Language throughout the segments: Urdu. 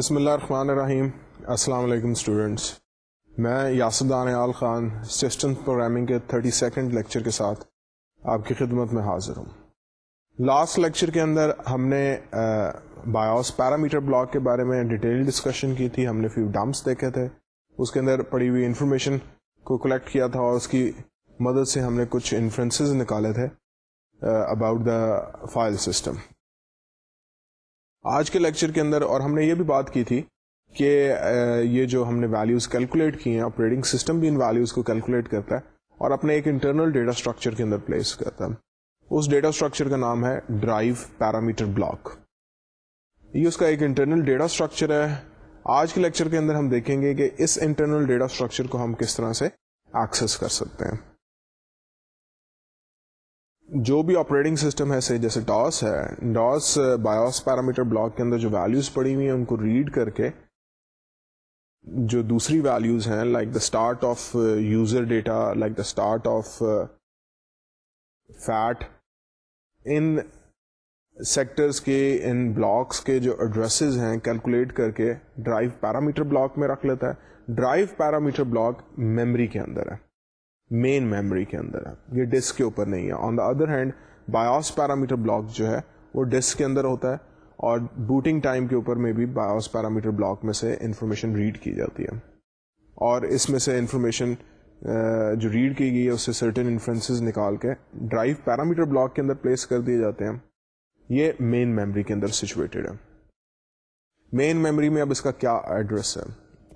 بسم اللہ الرحمن الرحیم۔ السلام علیکم اسٹوڈینٹس میں یاسر دان خان سسٹم پروگرامنگ کے تھرٹی سیکنڈ لیکچر کے ساتھ آپ کی خدمت میں حاضر ہوں۔ لاسٹ لیکچر کے اندر ہم نے بایوس پیرامیٹر بلاک کے بارے میں ڈیٹیل ڈسکشن کی تھی۔ ہم نے فیو ڈمپس دیکھے تھے۔ اس کے اندر پڑی ہوئی انفارمیشن کو کلیکٹ کیا تھا اور اس کی مدد سے ہم نے کچھ انفرنسز نکالے تھے اباؤٹ دا فائل سسٹم آج کے لیکچر کے اندر اور ہم نے یہ بھی بات کی تھی کہ یہ جو ہم نے ویلیوز کیلکولیٹ کی ہیں آپریٹنگ سسٹم بھی ان ویلیوز کو کیلکولیٹ کرتا ہے اور اپنے ایک انٹرنل ڈیٹا اسٹرکچر کے اندر پلیس کرتا ہے۔ اس ڈیٹا اسٹرکچر کا نام ہے ڈرائیو پیرامیٹر بلاک یہ اس کا ایک انٹرنل ڈیٹا اسٹرکچر ہے۔ آج کے لیکچر کے اندر ہم دیکھیں گے کہ اس انٹرنل ڈیٹا اسٹرکچر کو ہم کس طرح سے ایکسس کر سکتے ہیں۔ جو بھی آپریٹنگ سسٹم ہے جیسے ڈاس ہے ڈاس بایوس پیرامیٹر بلاک کے اندر جو ویلوز پڑی ہوئی ہیں، ان کو ریڈ کر کے جو دوسری ویلوز ہیں like the start of user data like the start of FAT in sectors کے، ان بلاکس کے جو ایڈریسز ہیں کیلکولیٹ کر کے ڈرائیو پیرامیٹر بلاک میں رکھ لیتا ہے۔ ڈرائیو پیرامیٹر بلاک میمری کے اندر ہے۔ مین میموری کے اندر ہے۔ یہ ڈسک کے اوپر نہیں ہے۔ On the other hand BIOS parameter block جو ہے، وہ ڈسک کے اندر ہوتا ہے اور بوٹنگ ٹائم کے اوپر میں بھی بایوس پیرامیٹر بلاک میں سے انفارمیشن ریڈ کی جاتی ہے۔ اور اس میں سے انفارمیشن جو ریڈ کی گئی ہے، اس سے سرٹن انفرنسز نکال کے ڈرائیو پیرامیٹر بلاک کے اندر پلیس کر دیے جاتے ہیں۔ یہ مین میموری کے اندر سچویٹڈ ہے۔ مین میموری میں اب اس کا کیا ایڈریس ہے؟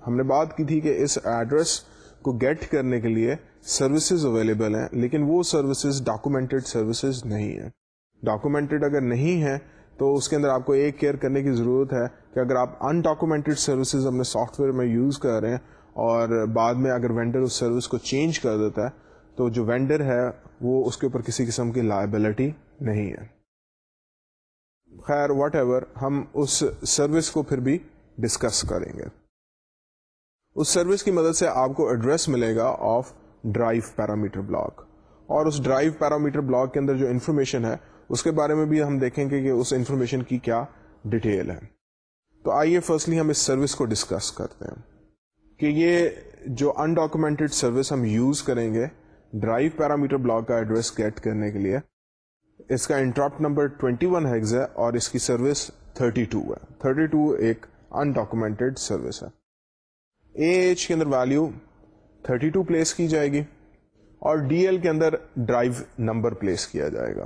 ہم نے بات کی تھی کہ اس ایڈریس کو گیٹ کرنے کے لیے سروسز اویلیبل ہیں، لیکن وہ سروسز ڈاکومینٹڈ سروسز نہیں ہیں۔ ڈاکومینٹڈ اگر نہیں ہے تو اس کے اندر آپ کو ایک کیئر کرنے کی ضرورت ہے کہ اگر آپ انڈاکومینٹڈ سروسز اپنے سافٹ ویئر میں یوز کر رہے ہیں اور بعد میں اگر وینڈر اس سروس کو چینج کر دیتا ہے، تو جو وینڈر ہے وہ اس کے اوپر کسی قسم کی لائبلٹی نہیں ہے۔ خیر واٹ ایور ہم اس سروس کو پھر بھی ڈسکس کریں گے۔ اس سروس کی مدد سے آپ کو ایڈریس ملے گا آف ڈرائیو پیرامیٹر بلاک اور اس ڈرائیو پیرامیٹر بلاک کے اندر جو انفارمیشن ہے، اس کے بارے میں بھی ہم دیکھیں گے کہ اس انفارمیشن کی کیا ڈیٹیل ہے۔ تو آئیے فرسٹلی ہم اس سروس کو ڈسکس کرتے ہیں کہ یہ جو انڈاکومینٹڈ سروس ہم یوز کریں گے ڈرائیو پیرامیٹر بلاک کا ایڈریس گیٹ کرنے کے لیے، اس کا انٹراپٹ نمبر 21 ہے اور اس کی سروس 32 ہے۔ 32 ایک انڈاکومینٹڈ سروس ہے۔ اے ایچ کے اندر ویلو 32 پلیس کی جائے گی اور ڈی ایل کے اندر ڈرائیو نمبر پلیس کیا جائے گا۔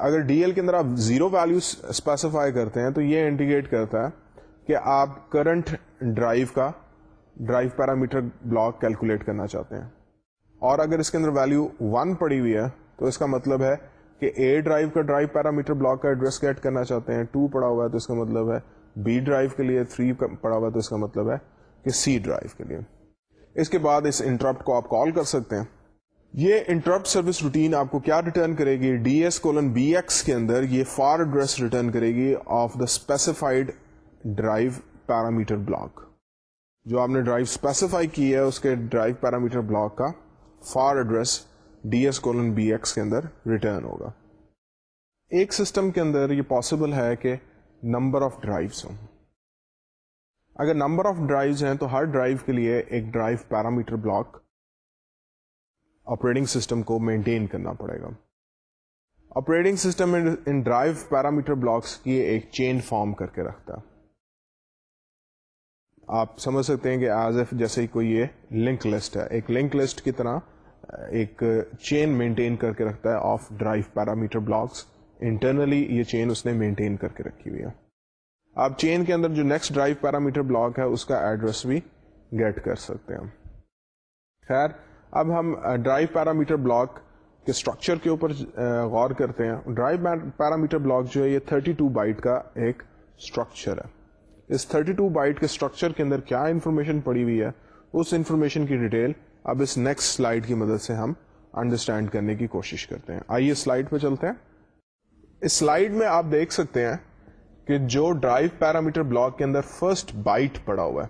اگر ڈی ایل کے اندر آپ زیرو ویلو اسپیسیفائی کرتے ہیں تو یہ انڈیکیٹ کرتا ہے کہ آپ کرنٹ ڈرائیو کا ڈرائیو پیرامیٹر بلاک کیلکولیٹ کرنا چاہتے ہیں۔ اور اگر اس کے اندر ویلو ون پڑی ہوئی ہے تو اس کا مطلب ہے کہ اے ڈرائیو کا ڈرائیو پیرامیٹر بلاک کا ایڈریس گیٹ کرنا چاہتے ہیں۔ ٹو پڑا ہوا ہے تو اس کا مطلب ہے بی ڈرائیو کے لیے تھری پڑا ہوا ہے تو اس کا مطلب ہے کہ سی ڈرائیو کے لیے۔ اس کے بعد اس انٹرپٹ کو آپ کال کر سکتے ہیں۔ یہ انٹرپٹ سروس روٹین آپ کو کیا ریٹرن کرے گی؟ D S colon B X کے اندر یہ فار ایڈریس ریٹرن کرے گی of the specified drive parameter block جو آپ نے ڈرائیو اسپیسیفائی کی ہے اس کے ڈرائیو پیرامیٹر بلاک کا far address D S colon B X کے اندر ریٹرن ہوگا۔ ایک سسٹم کے اندر یہ پاسبل ہے کہ نمبر آف ڈرائیوس ہوں۔ اگر نمبر آف ڈرائیو ہیں تو ہر ڈرائیو کے لیے ایک drive parameter block operating system کو مینٹین کرنا پڑے گا۔ آپریٹنگ سسٹم ان ڈرائیو پیرامیٹر بلاکس کی ایک چین فارم کر کے رکھتا۔ ہے آپ سمجھ سکتے ہیں کہ ایز ایف جیسے کوئی یہ لنک لسٹ ہے، ایک لنک لسٹ کی طرح ایک چین مینٹین کر کے رکھتا ہے of drive parameter blocks. Internally یہ چین اس نے مینٹین کر کے رکھی ہوئی ہے۔ آپ چین کے اندر جو نیکسٹ ڈرائیو پیرامیٹر بلاک ہے، اس کا ایڈریس بھی گیٹ کر سکتے ہیں خیر، اب ہم ڈرائیو پیرامیٹر بلاک کے اسٹرکچر کے اوپر غور کرتے ہیں۔ ڈرائیو پیرامیٹر بلاک جو ہے، یہ 32 بائٹ کا ایک اسٹرکچر ہے۔ اس 32 بائٹ کے اسٹرکچر کے اندر کیا انفارمیشن پڑی ہوئی ہے؟ اس انفارمیشن کی ڈیٹیل اب اس نیکسٹ سلائڈ کی مدد سے ہم انڈرسٹینڈ کرنے کی کوشش کرتے ہیں۔ آئیے سلائڈ پہ چلتے ہیں۔ اس سلائڈ میں آپ دیکھ سکتے ہیں کہ جو ڈرائیو پیرامیٹر بلاک کے اندر فرسٹ بائٹ پڑا ہوا ہے،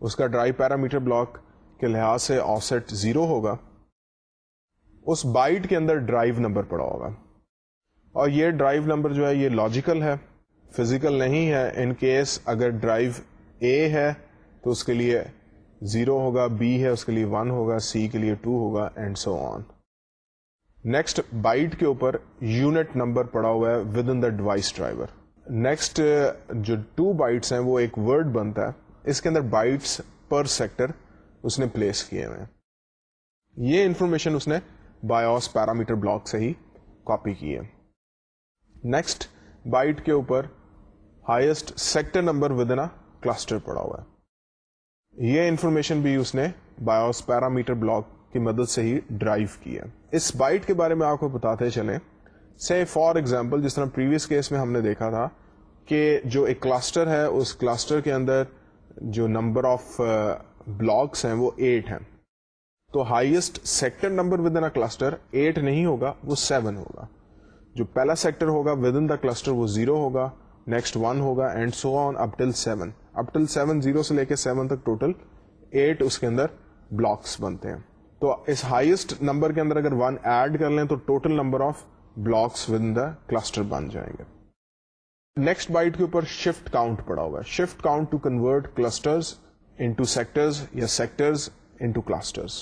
اس کا ڈرائیو پیرامیٹر بلاک کے لحاظ سے آفسیٹ زیرو ہوگا۔ اس بائٹ کے اندر ڈرائیو نمبر پڑا ہوگا۔ اور یہ ڈرائیو نمبر جو ہے، یہ لاجیکل ہے فزیکل نہیں ہے۔ ان کیس اگر ڈرائیو اے ہے، تو اس کے لیے زیرو ہوگا بی ہے، اس کے لیے ون ہوگا سی کے لیے ٹو ہوگا and so on next byte کے اوپر یونٹ نمبر پڑا ہوا ہے within the device driver next uh, جو ٹو بائٹس ہیں، وہ ایک ورڈ بنتا ہے. اس کے اندر بائٹس پر سیکٹر اس نے پلیس کیے ہوئے یہ انفارمیشن اس نے بایوس پیرامیٹر بلاک سے ہی کاپی کی ہے. نیکسٹ بائٹ کے اوپر highest sector number within cluster پڑا ہوا ہے. یہ انفارمیشن بھی اس نے بایوس پیرامیٹر بلاک کی مدد سے ہی ڈرائیو کی ہے. اس بائٹ کے بارے میں آپ کو بتاتے چلیں سے فار ایگزامپل جس طرح پریویس کیس میں ہم نے دیکھا تھا کہ جو ایک کلسٹر ہے، اس کلسٹر کے اندر جو نمبر آف بلاکس ہیں، وہ ایٹ ہیں۔ تو highest sector number within cluster eight نہیں ہوگا، وہ سیون ہوگا۔ جو پہلا سیکٹر ہوگا ود ان دا کلسٹر وہ زیرو ہوگا نیکسٹ ون ہوگا and so on up till seven up till seven zero سے لے کے سیون تک ٹوٹل ایٹ اس کے اندر بلاکس بنتے ہیں۔ تو اس ہائیسٹ نمبر کے اندر اگر ون ایڈ کر لیں تو total number of blocks with the cluster بن جائیں گے۔ نیکسٹ بائٹ کے اوپر شفٹ کاؤنٹ پڑا ہوا ہے۔ Shift count to convert clusters into sectors یا سیکٹرز انٹو کلسٹرز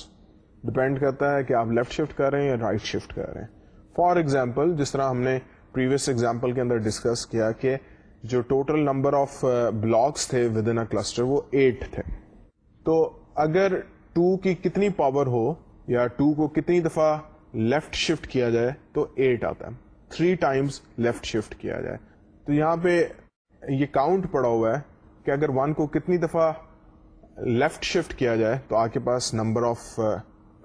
ڈپینڈ کرتا ہے کہ آپ لیفٹ شفٹ کر رہے ہیں یا رائٹ شفٹ کر رہے ہیں۔ فار ایگزامپل جس طرح ہم نے پریویس ایگزامپل کے اندر ڈسکس کیا کہ جو ٹوٹل نمبر آف بلاکس تھے ود ان کلسٹر وہ ایٹ تھے۔ تو اگر ٹو کی کتنی پاور ہو یا ٹو کو کتنی دفعہ لیفٹ شفٹ کیا جائے تو ایٹ آتا ہے۔ تھری ٹائمس لیفٹ شفٹ کیا جائے۔ تو یہاں پہ یہ کاؤنٹ پڑا ہوا ہے کہ اگر ون کو کتنی دفعہ left uh, shift uh, uh, کیا جائے تو آپ کے پاس نمبر آف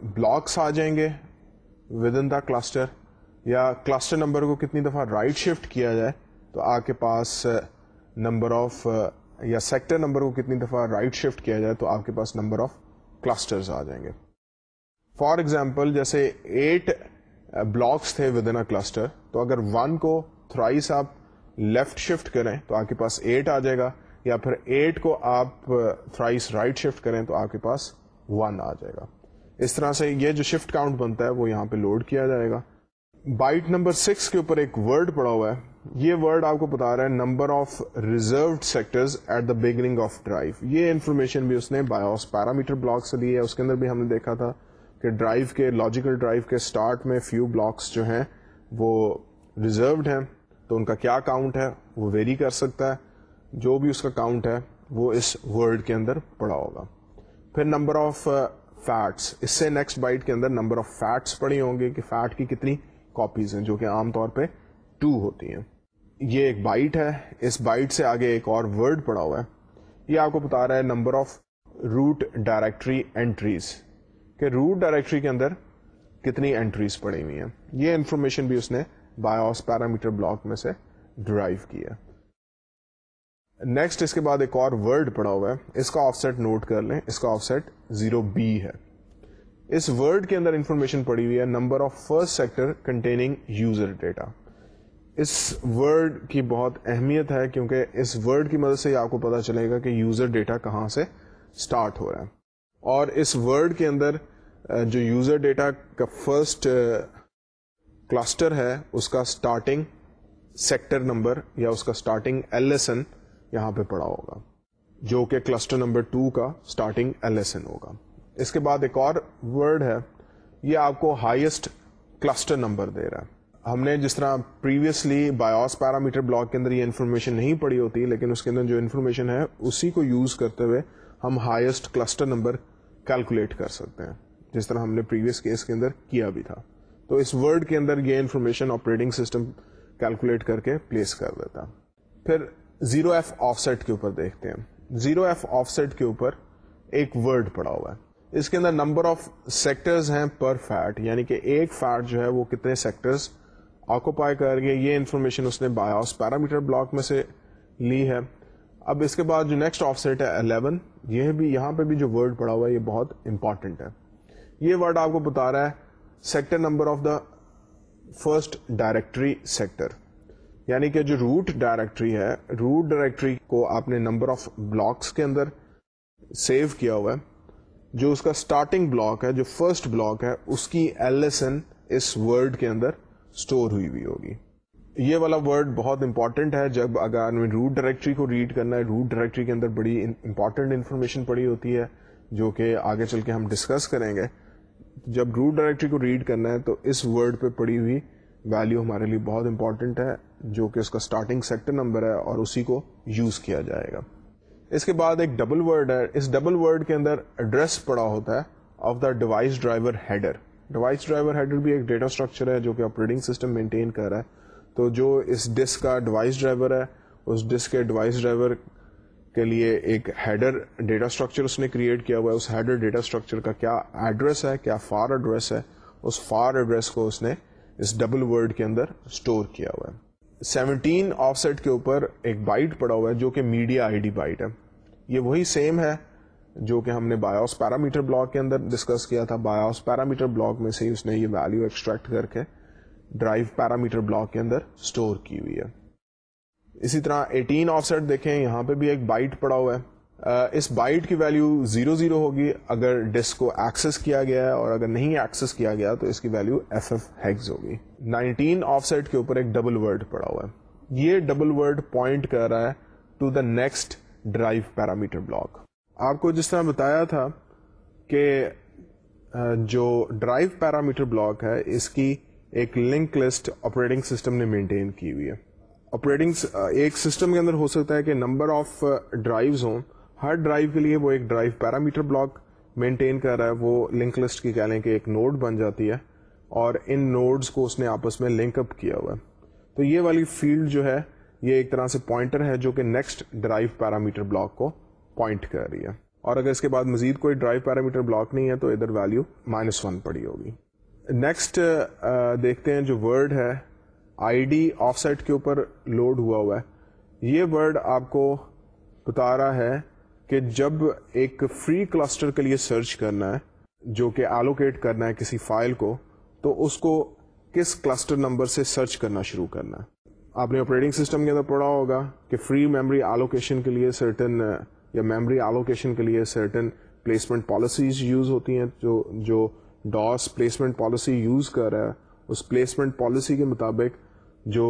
بلاکس آ جائیں گے ود ان دا کلسٹر یا کلسٹر نمبر کو کتنی دفعہ رائٹ right شفٹ کیا جائے تو آپ کے پاس نمبر آف یا سیکٹر نمبر کو کتنی دفعہ رائٹ right شفٹ کیا جائے تو آپ کے پاس نمبر آف کلسٹرز آ جائیں گے۔ فار ایگزامپل جیسے ایٹ بلاکس تھے ود ان کلسٹر تو اگر ون کو تھرائیس آپ لیفٹ شفٹ کریں تو آپ کے پاس ایٹ آ جائے گا، یا پھر ایٹ کو آپ تھرائیس رائٹ شفٹ کریں تو آپ کے پاس ون آ جائے گا۔ اس طرح سے یہ جو شفٹ کاؤنٹ بنتا ہے، وہ یہاں پہ لوڈ کیا جائے گا۔ بائٹ نمبر سکس کے اوپر ایک ورڈ پڑا ہوا ہے۔ یہ ورڈ آپ کو بتا رہا ہے number of reserved sector at the beginning of drive یہ انفارمیشن بھی اس نے بایوس پیرامیٹر بلاک سے لی ہے، اس کے اندر بھی ہم نے دیکھا تھا۔ کہ ڈرائیو کے لاجیکل ڈرائیو کے اسٹارٹ میں فیو بلاکس جو ہیں، وہ ریزروڈ ہیں. تو ان کا کیا کاؤنٹ ہے؟ وہ ویری کر سکتا ہے. جو بھی اس کا کاؤنٹ ہے، وہ اس ورڈ کے اندر پڑا ہوگا. پھر نمبر آف فیٹس اس سے نیکسٹ بائٹ کے اندر نمبر آف فیٹس پڑی ہوں گے کہ فیٹ کی کتنی کاپیز ہیں، جو کہ عام طور پہ ٹو ہوتی ہیں. یہ ایک بائٹ ہے. اس بائٹ سے آگے ایک اور ورڈ پڑا ہوا ہے. یہ آپ کو بتا رہا ہے number of root directory entries کہ روٹ ڈائریکٹری کے اندر کتنی اینٹریز پڑی ہوئی ہیں۔ یہ انفارمیشن بھی اس نے بایوس پیرامیٹر بلاک میں سے ڈرائیو کی ہے۔ نیکسٹ اس کے بعد ایک اور ورڈ پڑا ہوا ہے۔ اس کا آف سیٹ نوٹ کر لیں۔ اس کا آف سیٹ زیرو بی ہے۔ اس ورڈ کے اندر انفارمیشن پڑی ہوئی ہے number of first sector containing user data us word کی بہت اہمیت ہے کیونکہ اس ورڈ کی مدد سے آپ کو پتا چلے گا کہ یوزر ڈیٹا کہاں سے اسٹارٹ ہو رہا ہے۔ اور اس ورڈ کے اندر جو یوزر ڈیٹا کا فرسٹ کلسٹر ہے، اس کا اسٹارٹنگ سیکٹر نمبر یا اس کا اسٹارٹنگ ایل ایس این یہاں پہ پڑا ہوگا، جو کہ کلسٹر نمبر ٹو کا اسٹارٹنگ ایل ایس این ہوگا۔ اس کے بعد ایک اور ورڈ ہے، یہ آپ کو ہائیسٹ کلسٹر نمبر دے رہا ہے۔ ہم نے جس طرح پریویسلی بایوس پیرامیٹر بلاک کے اندر یہ انفارمیشن نہیں پڑی ہوتی، لیکن اس کے اندر جو انفارمیشن ہے، اسی کو یوز کرتے ہوئے ہم ہائیسٹ کلسٹر نمبر کیلکولیٹ کر سکتے ہیں۔ جس طرح ہم نے پریویس کیس کے اندر کیا بھی تھا۔ تو اس ورڈ کے اندر یہ انفارمیشن آپریٹنگ سسٹم کیلکولیٹ کر کے پلیس کر دیتا۔ پھر زیرو ایف آف سیٹ کے اوپر دیکھتے ہیں۔ زیرو ایف آف سیٹ کے اوپر ایک ورڈ پڑا ہوا ہے۔ اس کے اندر نمبر آف سیکٹرز ہیں پر فیٹ یعنی کہ ایک فیٹ جو ہے وہ کتنے سیکٹرز آکوپائی کر گئے یہ انفارمیشن اس نے بایوس پیرامیٹر بلاک میں سے لی ہے۔ اب اس کے بعد جو نیکسٹ آف سیٹ ہے 11 یہ بھی یہاں پہ بھی جو ورڈ پڑا ہوا ہے، یہ بہت امپورٹنٹ ہے۔ یہ ورڈ آپ کو بتا رہا ہے sector number of the first directory sector یعنی کہ جو روٹ ڈائریکٹری ہے روٹ ڈائریکٹری کو آپ نے نمبر آف بلاکس کے اندر سیو کیا ہوا ہے۔ جو اس کا اسٹارٹنگ بلاک ہے، جو فرسٹ بلاک ہے، اس کی ایل ایس این اس ورڈ کے اندر اسٹور ہوئی ہوئی ہوگی۔ یہ والا ورڈ بہت امپورٹنٹ ہے۔ جب اگر ہمیں روٹ ڈائریکٹری کو ریڈ کرنا ہے روٹ ڈائریکٹری کے اندر بڑی امپورٹنٹ انفارمیشن پڑی ہوتی ہے، جو کہ آگے چل کے ہم ڈسکس کریں گے۔ جب روٹ ڈائریکٹری کو ریڈ کرنا ہے، تو اس ورڈ پہ پڑی ہوئی ویلیو ہمارے لیے بہت امپورٹنٹ ہے، جو کہ اس کا اسٹارٹنگ سیکٹر نمبر ہے اور اسی کو یوز کیا جائے گا۔ اس کے بعد ایک ڈبل ورڈ ہے۔ اس ڈبل ورڈ کے اندر ایڈریس پڑا ہوتا ہے of the device driver header device driver header بھی ایک ڈیٹا اسٹرکچر ہے، جو کہ آپریٹنگ سسٹم مینٹین کر رہا ہے۔ تو جو اس ڈسک کا ڈیوائس ڈرائیور ہے، اس ڈسک کے ڈیوائس ڈرائیور کے لیے ایک ہیڈر ڈیٹا اسٹرکچر اس نے کریٹ کیا ہوا ہے۔ اس ہیڈر ڈیٹا اسٹرکچر کا کیا ایڈریس ہے، کیا فار ایڈریس ہے؟ اس فار ایڈریس کو اس نے اس ڈبل ورڈ کے اندر اسٹور کیا ہوا ہے۔ سیونٹین آف سیٹ کے اوپر ایک بائٹ پڑا ہوا ہے جو کہ میڈیا آئی ڈی بائٹ ہے۔ یہ وہی سیم ہے جو کہ ہم نے بایوس پیرامیٹر بلاک کے اندر ڈسکس کیا تھا۔ بایوس پیرامیٹر بلاک میں سے ہی اس نے یہ ویلو ایکسٹریکٹ کر کے ڈرائیو پیرامیٹر بلاک کے اندر اسٹور کی ہوئی ہے۔ اسی طرح ایٹین آف سیٹ دیکھیں، یہاں پہ بھی ایک بائٹ پڑا ہوا ہے۔ اس بائٹ کی ویلو زیرو زیرو ہوگی اگر ڈسک کو ایکسس کیا گیا ہے اور اگر نہیں ایکسس کیا گیا تو اس کی ویلو ایف ایف ہیگز ہوگی۔ نائنٹین آف سیٹ کے اوپر ایک ڈبل ورڈ پڑا ہوا ہے۔ یہ ڈبل ورڈ پوائنٹ کر رہا ہے to the next drive parameter block. آپ کو جس طرح بتایا تھا کہ جو ڈرائیو پیرامیٹر بلاک ہے، اس کی ایک لنک لسٹ آپریٹنگ سسٹم نے مینٹین کی ہوئی ہے۔ آپریٹنگ ایک سسٹم کے اندر ہو سکتا ہے کہ نمبر آف ڈرائیوز ہوں۔ ہر ڈرائیو کے لیے وہ ایک ڈرائیو پیرامیٹر بلاک مینٹین کر رہا ہے۔ وہ لنک لسٹ کی کہہ لیں کہ ایک نوڈ بن جاتی ہے اور ان نوڈز کو اس نے آپس میں لنک اپ کیا ہوا ہے۔ تو یہ والی فیلڈ جو ہے، یہ ایک طرح سے پوائنٹر ہے جو کہ نیکسٹ ڈرائیو پیرامیٹر بلاک کو پوائنٹ کر رہی ہے۔ اور اگر اس کے بعد مزید کوئی ڈرائیو پیرامیٹر بلاک نہیں ہے تو ادھر ویلو مائنس ون پڑی ہوگی۔ نیکسٹ uh, uh, دیکھتے ہیں جو ورڈ ہے آئی ڈی آف سائٹ کے اوپر لوڈ ہوا ہوا ہے۔ یہ ورڈ آپ کو بتا رہا ہے کہ جب ایک فری کلسٹر کے لیے سرچ کرنا ہے، جو کہ ایلوکیٹ کرنا ہے کسی فائل کو، تو اس کو کس کلسٹر نمبر سے سرچ کرنا شروع کرنا ہے۔ آپ نے آپریٹنگ سسٹم کے اندر پڑھا ہوگا کہ فری میموری ایلوکیشن کے لیے سرٹن یا میموری ایلوکیشن کے لیے سرٹن پلیسمنٹ پالیسیز یوز ہوتی ہیں، جو جو ڈاس پلیسمنٹ پالیسی یوز کر رہا ہے، اس پلیسمنٹ پالیسی کے مطابق جو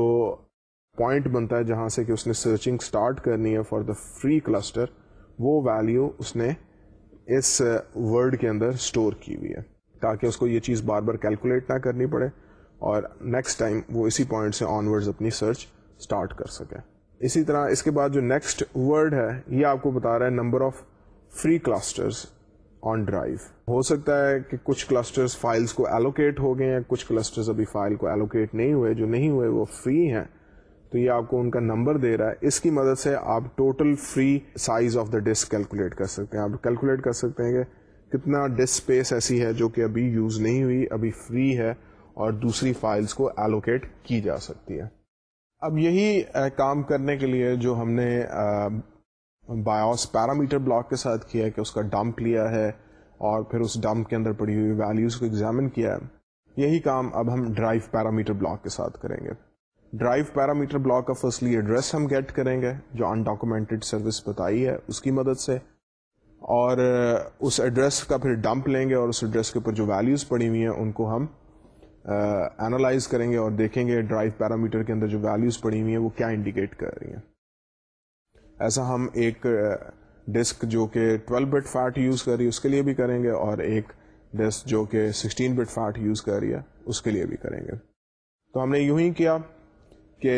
پوائنٹ بنتا ہے جہاں سے کہ اس نے سرچنگ اسٹارٹ کرنی ہے فار دا فری کلسٹر، وہ ویلیو اس نے اس ورڈ کے اندر اسٹور کی ہوئی ہے، تاکہ اس کو یہ چیز بار بار کیلکولیٹ نہ کرنی پڑے اور نیکسٹ ٹائم وہ اسی پوائنٹ سے آن ورڈ اپنی سرچ اسٹارٹ کر سکے۔ اسی طرح اس کے بعد جو نیکسٹ ورڈ ہے، یہ آپ کو بتا رہا ہے number of free clusters on drive ہو سکتا ہے کہ کچھ کلسٹر فائلس کو ایلوکیٹ ہو گئے ہیں، کچھ کلسٹر ابھی فائل کو ایلوکیٹ نہیں ہوئے، جو نہیں ہوئے وہ فری ہیں۔ تو یہ آپ کو ان کا نمبر دے رہا ہے۔ اس کی مدد سے آپ total free size of the disk calculate کر سکتے ہیں۔ آپ کیلکولیٹ کر سکتے ہیں کہ کتنا ڈسک اسپیس ایسی ہے جو کہ ابھی یوز نہیں ہوئی، ابھی فری ہے اور دوسری فائلس کو ایلوکیٹ کی جا سکتی ہے۔ اب یہی کام کرنے کے لیے جو ہم نے بایوس پیرامیٹر بلاک کے ساتھ کیا کہ اس کا ڈمپ لیا ہے اور پھر اس ڈمپ کے اندر پڑی ہوئی ویلیوز کو ایگزامن کیا ہے۔ یہی کام اب ہم ڈرائیو پیرامیٹر بلاک کے ساتھ کریں گے۔ ڈرائیو پیرامیٹر بلاک کا فرسٹلی ایڈریس ہم گیٹ کریں گے، جو انڈاکومینٹڈ سروس بتائی ہے اس کی مدد سے۔ اور اس ایڈریس کا پھر ڈمپ لیں گے اور اس ایڈریس کے اوپر جو ویلیوز پڑی ہوئی ہیں ان کو ہم اینالائز کریں گے اور دیکھیں گے ڈرائیو پیرامیٹر کے اندر جو ویلیوز پڑی ہوئی ہیں وہ کیا انڈیکیٹ کر رہی ہیں۔ ایسا ہم ایک ڈسک جو کہ 12 بٹ فیٹ یوز کر رہی ہے، اس کے لیے بھی کریں گے، اور ایک ڈسک جو کہ 16 بٹ فیٹ یوز کر رہی ہے، اس کے لیے بھی کریں گے۔ تو ہم نے یوں ہی کیا کہ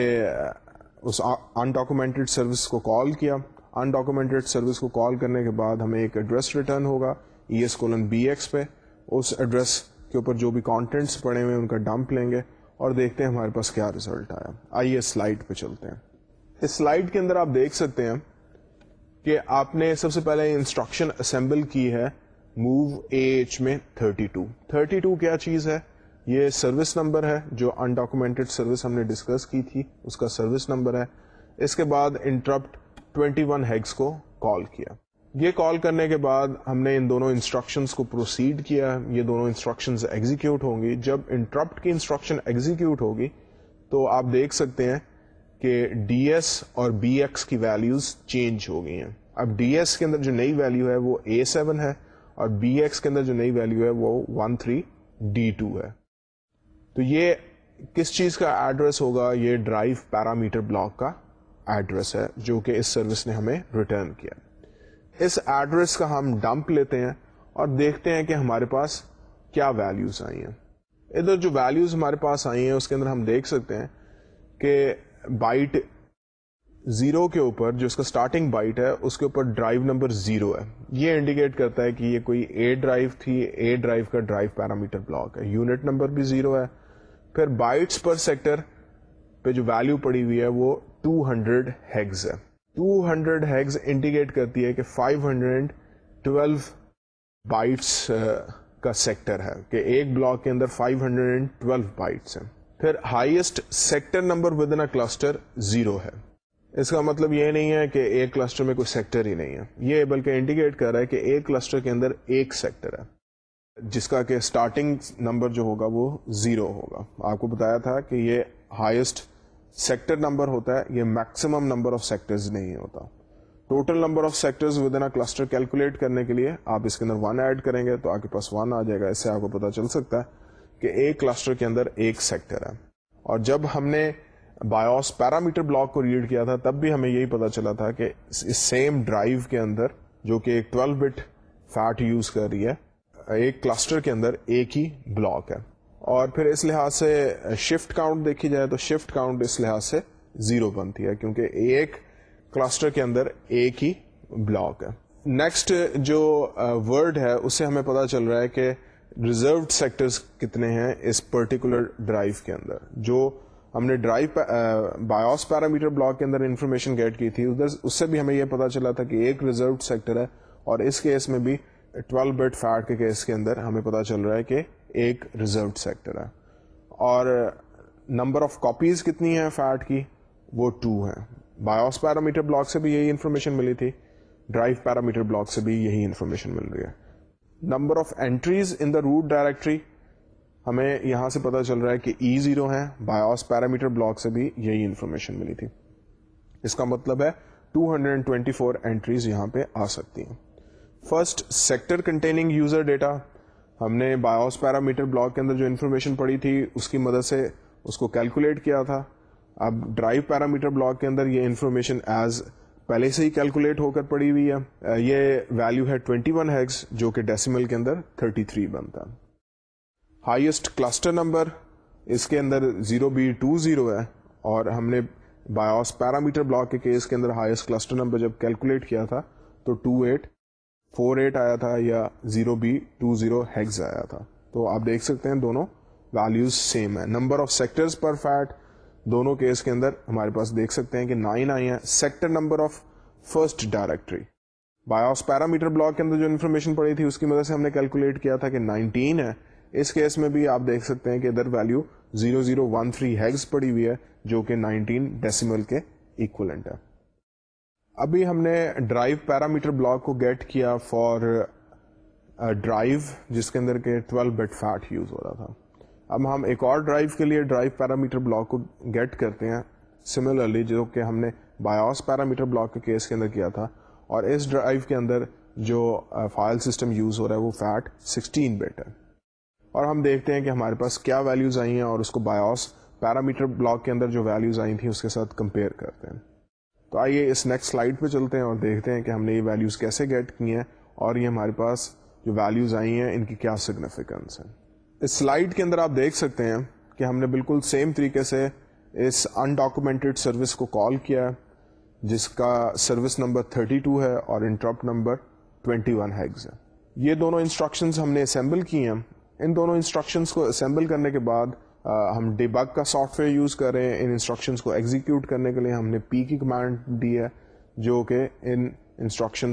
اس انڈاکومینٹڈ سروس کو کال کیا۔ انڈاکومینٹڈ سروس کو کال کرنے کے بعد ہمیں ایک ایڈریس ریٹرن ہوگا E S colon B X پہ۔ اس ایڈریس کے اوپر جو بھی کانٹینٹس پڑے ہوئے ان کا ڈمپ لیں گے، اور دیکھتے ہیں ہمارے پاس کیا ریزلٹ آیا۔ آئیے سلائڈ پہ چلتے ہیں۔ اس سلائڈ کے اندر آپ دیکھ سکتے ہیں کہ آپ نے سب سے پہلے انسٹرکشن اسمبل کی ہے موو اے ایچ میں 32 32 کیا چیز ہے؟ یہ سروس نمبر ہے جو انڈاکومینٹڈ سروس ہم نے ڈسکس کی تھی، اس کا سروس نمبر ہے۔ اس کے بعد انٹرپٹ 21 ون ہیگس کو کال کیا۔ یہ کال کرنے کے بعد ہم نے ان دونوں انسٹرکشنز کو پروسیڈ کیا۔ یہ دونوں انسٹرکشنز ایگزیکیوٹ ہوں گی۔ جب انٹرپٹ کی انسٹرکشن ایگزیکیوٹ ہوگی تو آپ دیکھ سکتے ہیں کہ ڈی ایس اور بی ایکس کی ویلیوز چینج ہو گئی ہیں۔ اب ڈی ایس کے اندر جو نئی ویلیو ہے وہ اے سیون ہے اور بی ایکس کے اندر جو نئی ویلیو ہے وہ ون تھری ڈی ٹو ہے۔ تو یہ کس چیز کا ایڈریس ہوگا؟ یہ ڈرائیو پیرامیٹر بلاک کا ایڈریس ہے جو کہ اس سروس نے ہمیں ریٹرن کیا۔ اس ایڈریس کا ہم ڈمپ لیتے ہیں اور دیکھتے ہیں کہ ہمارے پاس کیا ویلوز آئی ہیں۔ ادھر جو ویلوز ہمارے پاس آئی ہیں، اس کے اندر ہم دیکھ سکتے ہیں کہ بائٹ زیرو کے اوپر جو اس کا اسٹارٹنگ بائٹ ہے، اس کے اوپر ڈرائیو نمبر زیرو ہے۔ یہ انڈیکیٹ کرتا ہے کہ یہ کوئی اے ڈرائیو تھی اے ڈرائیو کا ڈرائیو پیرامیٹر بلاک ہے۔ یونٹ نمبر بھی زیرو ہے۔ پھر بائٹس پر سیکٹر پہ جو ویلو پڑی ہوئی ہے، وہ 200 ہنڈریڈ ہیگز ہے۔ 200 ہنڈریڈ ہیگز انڈیکیٹ کرتی ہے کہ 512 بائٹس uh, کا سیکٹر ہے۔ کہ ایک بلاک کے اندر 512 بائٹس ہیں۔ پھر highest sector number within cluster zero ہے۔ اس کا مطلب یہ نہیں ہے کہ ایک کلسٹر میں کوئی سیکٹر ہی نہیں ہے۔ یہ بلکہ انڈیکیٹ کر رہا ہے کہ ایک کلسٹر کے اندر ایک سیکٹر ہے۔ جس کا کہ اسٹارٹنگ نمبر جو ہوگا وہ زیرو ہوگا۔ آپ کو بتایا تھا کہ یہ ہائیسٹ سیکٹر نمبر ہوتا ہے، یہ میکسیمم نمبر آف سیکٹر نہیں ہوتا۔ Total number of sector within cluster calculate کرنے کے لیے آپ اس کے اندر ون ایڈ کریں گے تو آپ کے پاس ون آ جائے گا۔ اس سے آپ کو پتا چل سکتا ہے۔ کہ ایک کلسٹر کے اندر ایک سیکٹر ہے۔ اور جب ہم نے بایوس پیرامیٹر بلاک کو ریڈ کیا تھا، تب بھی ہمیں یہی پتا چلا تھا کہ اس سیم ڈرائیو کے اندر جو کہ ایک 12 بٹ فیٹ یوز کر رہی ہے، ایک کلسٹر کے اندر ایک ہی بلاک ہے۔ اور پھر اس لحاظ سے شفٹ کاؤنٹ دیکھی جائے تو شفٹ کاؤنٹ اس لحاظ سے زیرو بنتی ہے، کیونکہ ایک کلسٹر کے اندر ایک ہی بلاک ہے۔ نیکسٹ جو uh, ورڈ ہے، اس سے ہمیں پتا چل رہا ہے کہ ریزروڈ سیکٹرز کتنے ہیں اس پرٹیکولر ڈرائیو کے اندر؟ جو ہم نے ڈرائیو بایوس پیرامیٹر بلاک کے اندر انفارمیشن گیٹ کی تھی، ادھر اس سے بھی ہمیں یہ پتا چلا تھا کہ ایک ریزروڈ سیکٹر ہے اور اس کیس میں بھی 12 بٹ فیٹ کے کیس کے اندر ہمیں پتا چل رہا ہے کہ ایک ریزروڈ سیکٹر ہے۔ اور نمبر آف کاپیز کتنی ہے فیٹ کی؟ وہ ٹو ہے بایوس پیرامیٹر بلاک سے بھی یہی انفارمیشن ملی تھی ڈرائیو پیرامیٹر بلاک سے بھی یہی انفارمیشن مل رہی ہے۔ Number of entries in the root directory ہمیں یہاں سے پتا چل رہا ہے کہ ای زیرو ہے بایوس پیرامیٹر بلاک سے بھی یہی انفارمیشن ملی تھی۔ اس کا مطلب ہے 224 اینٹریز یہاں پہ آ سکتی ہیں۔ First sector containing user data ہم نے بایوس پیرامیٹر بلاک کے اندر جو انفارمیشن پڑی تھی، اس کی مدد سے اس کو کیلکولیٹ کیا تھا۔ اب ڈرائیو پیرامیٹر بلاک کے اندر یہ انفارمیشن ایز پہلے سے ہی کیلکولیٹ ہو کر پڑی ہوئی ہے۔ یہ ویلو ہے 21 ون ہیگس جو کہ ڈیسیمل کے اندر 33 بنتا۔ ہے ہائیسٹ کلسٹر نمبر اس کے اندر زیرو بی ٹو زیرو ہے۔ اور ہم نے بایوس پیرامیٹر بلاک کے کیس کے اندر ہائیسٹ کلسٹر نمبر جب کیلکولیٹ کیا تھا، تو ٹو ایٹ فور ایٹ آیا تھا یا zero B two zero hex آیا تھا۔ تو آپ دیکھ سکتے ہیں دونوں ویلوز سیم ہے number of sectors per FAT دونوں کیس کے اندر ہمارے پاس دیکھ سکتے ہیں کہ نائن آئی ہیں. Sector number of first directory BIOS parameter block کے اندر جو انفارمیشن پڑی تھی، اس کی مدد سے ہم نے کیلکولیٹ کیا تھا کہ نائنٹین ہے. اس کیس میں بھی آپ دیکھ سکتے ہیں کہ ادھر ویلو 0013 ہیگز پڑی ہوئی ہے، جو کہ 19 ڈیسیمل کے اکولنٹ ہے. ابھی ہم نے ڈرائیو پیرامیٹر بلاک کو گیٹ کیا فار ڈرائیو uh, جس کے اندر کے 12 بٹ فیٹ یوز ہو رہا تھا. اب ہم ایک اور ڈرائیو کے لیے ڈرائیو پیرامیٹر بلاک کو گیٹ کرتے ہیں سملرلی جو کہ ہم نے بایوس پیرامیٹر بلاک کے کیس کے اندر کیا تھا، اور اس ڈرائیو کے اندر جو فائل سسٹم یوز ہو رہا ہے وہ فیٹ 16 بٹ ہے۔ اور ہم دیکھتے ہیں کہ ہمارے پاس کیا ویلیوز آئی ہیں اور اس کو بایوس پیرامیٹر بلاک کے اندر جو ویلیوز آئی تھیں اس کے ساتھ کمپیئر کرتے ہیں۔ تو آئیے اس نیکسٹ سلائڈ پہ چلتے ہیں اور دیکھتے ہیں کہ ہم نے یہ ویلیوز کیسے گیٹ کی ہیں اور یہ ہمارے پاس جو ویلیوز آئی ہیں ان کی کیا سگنیفیکینس ہے اس سلائڈ کے اندر آپ دیکھ سکتے ہیں کہ ہم نے بالکل سیم طریقے سے اس انڈاکومنٹڈ سروس کو کال کیا ہے، جس کا سروس نمبر 32 ہے اور انٹرپٹ نمبر 21 ہیگز ہے یہ دونوں انسٹرکشنز ہم نے اسمبل کی ہیں۔ ان دونوں انسٹرکشنس کو اسمبل کرنے کے بعد ہم ڈیبگ کا سافٹ ویئر یوز کر رہے ہیں۔ ان انسٹرکشنس کو ایگزیکیوٹ کرنے کے لیے ہم نے پی کی کمانڈ دی ہے، جو کہ ان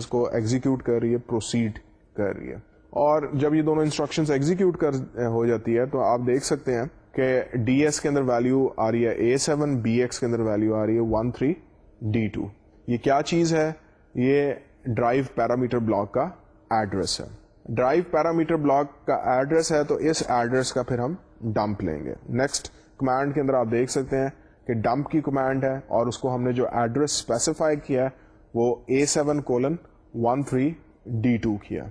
کو ایگزیکیوٹ کر رہی ہے پروسیڈ کر رہی ہے۔ اور جب یہ دونوں انسٹرکشنس ایگزیکیوٹ کر ہو جاتی ہے تو آپ دیکھ سکتے ہیں کہ ڈی ایس کے اندر ویلو آ رہی ہے اے سیون بی ایکس کے اندر ویلو آ رہی ہے ون تھری ڈی ٹو یہ کیا چیز ہے؟ یہ ڈرائیو پیرامیٹر بلاک کا ایڈریس ہے۔ ڈرائیو پیرامیٹر بلاک کا ایڈریس ہے تو اس ایڈریس کا پھر ہم ڈمپ لیں گے۔ نیکسٹ کمانڈ کے اندر آپ دیکھ سکتے ہیں کہ ڈمپ کی کمانڈ ہے اور اس کو ہم نے جو ایڈریس اسپیسیفائی کیا ہے وہ A seven colon one three D two کیا۔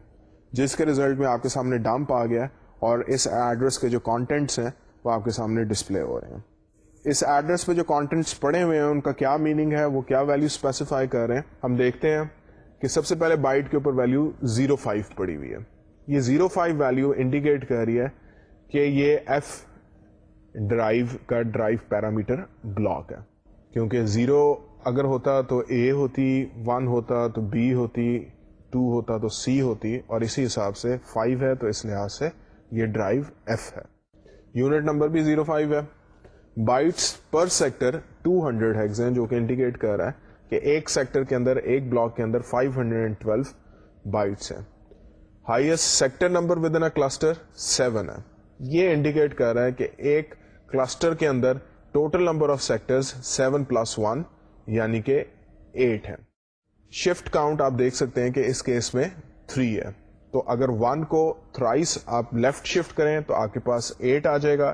جس کے ریزلٹ میں آپ کے سامنے ڈمپ آ گیا اور اس ایڈریس کے جو کانٹینٹس ہیں وہ آپ کے سامنے ڈسپلے ہو رہے ہیں۔ اس ایڈریس پہ جو کانٹینٹس پڑے ہوئے ہیں، ان کا کیا میننگ ہے؟ وہ کیا ویلو اسپیسیفائی کر رہے ہیں؟ ہم دیکھتے ہیں کہ سب سے پہلے بائٹ کے اوپر ویلو زیرو فائیو پڑی ہوئی ہے۔ یہ زیرو فائیو ویلو انڈیکیٹ کر رہی ہے کہ یہ ایف ڈرائیو کا ڈرائیو پیرامیٹر بلاک ہے۔ کیونکہ زیرو اگر ہوتا تو اے ہوتی ون ہوتا تو بی ہوتی ٹو ہوتا تو سی ہوتی اور اسی حساب سے فائیو ہے تو اس لحاظ سے یہ ڈرائیو ایف ہے۔ یونٹ نمبر بھی زیرو فائیو ہے۔ Bytes per sector two hundred hex ہیں جو کہ انڈیکیٹ کر رہا ہے کہ ایک سیکٹر کے اندر، ایک بلاک کے اندر five hundred and twelve bytes ہیں۔ Highest sector number within cluster seven ہے۔ یہ انڈیکیٹ کر رہا ہے کہ ایک کلسٹر کے اندر total number of sector seven plus one یعنی کہ ایٹ ہے شفٹ کاؤنٹ آپ دیکھ سکتے ہیں کہ اس کیس میں تھری ہے۔ تو اگر ون کو تھرائس آپ لیفٹ شفٹ کریں تو آپ کے پاس ایٹ آ جائے گا۔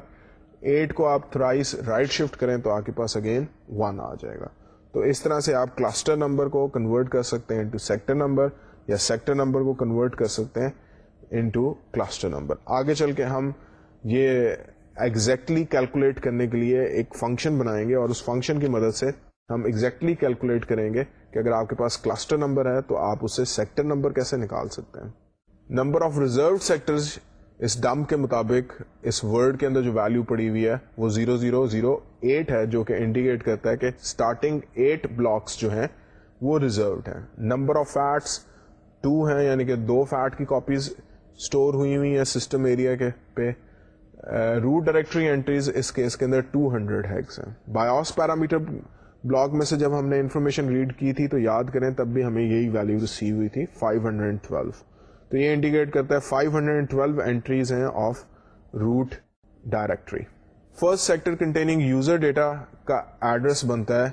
ایٹ کو آپ تھرائس رائٹ شفٹ کریں تو آپ کے پاس اگین ون آ جائے گا۔ تو اس طرح سے آپ کلسٹر نمبر کو کنورٹ کر سکتے ہیں انٹو سیکٹر نمبر یا سیکٹر نمبر کو کنورٹ کر سکتے ہیں انٹو کلسٹر نمبر آگے چل کے ہم یہ ایگزیکٹلی کیلکولیٹ کرنے کے لیے ایک فنکشن بنائیں گے اور اس فنکشن کی مدد سے ہم ایگزیکٹلی کیلکولیٹ کریں گے۔ کہ اگر آپ کے پاس کلسٹر نمبر ہے تو آپ اسے سیکٹر نمبر کیسے نکال سکتے ہیں؟ نمبر آف ریزرو سیکٹر اس ڈم کے مطابق اس ورڈ کے اندر جو ویلو پڑی ہوئی ہے وہ زیرو زیرو زیرو ایٹ ہے، جو کہ انڈیکیٹ کرتا ہے کہ اسٹارٹنگ ایٹ بلاکس جو ہیں وہ ریزروڈ ہیں۔ نمبر آف فیٹس ٹو ہیں یعنی کہ دو فیٹ کی کاپیز اسٹور ہوئی ہوئی ہیں سسٹم ایریا کے پہ۔ روٹ ڈائریکٹری اینٹریز اس کیس کے اندر 200 ہنڈریڈ ہیگس ہیں۔ بایوس پیرامیٹر بلاک میں سے جب ہم نے انفارمیشن ریڈ کی تھی تو یاد کریں تب بھی ہمیں یہی ویلو ریسیو ہوئی تھی 512 تو یہ انڈیکیٹ کرتا ہے 512 اینٹریز ہیں of root directory first sector containing user data کا ایڈریس بنتا ہے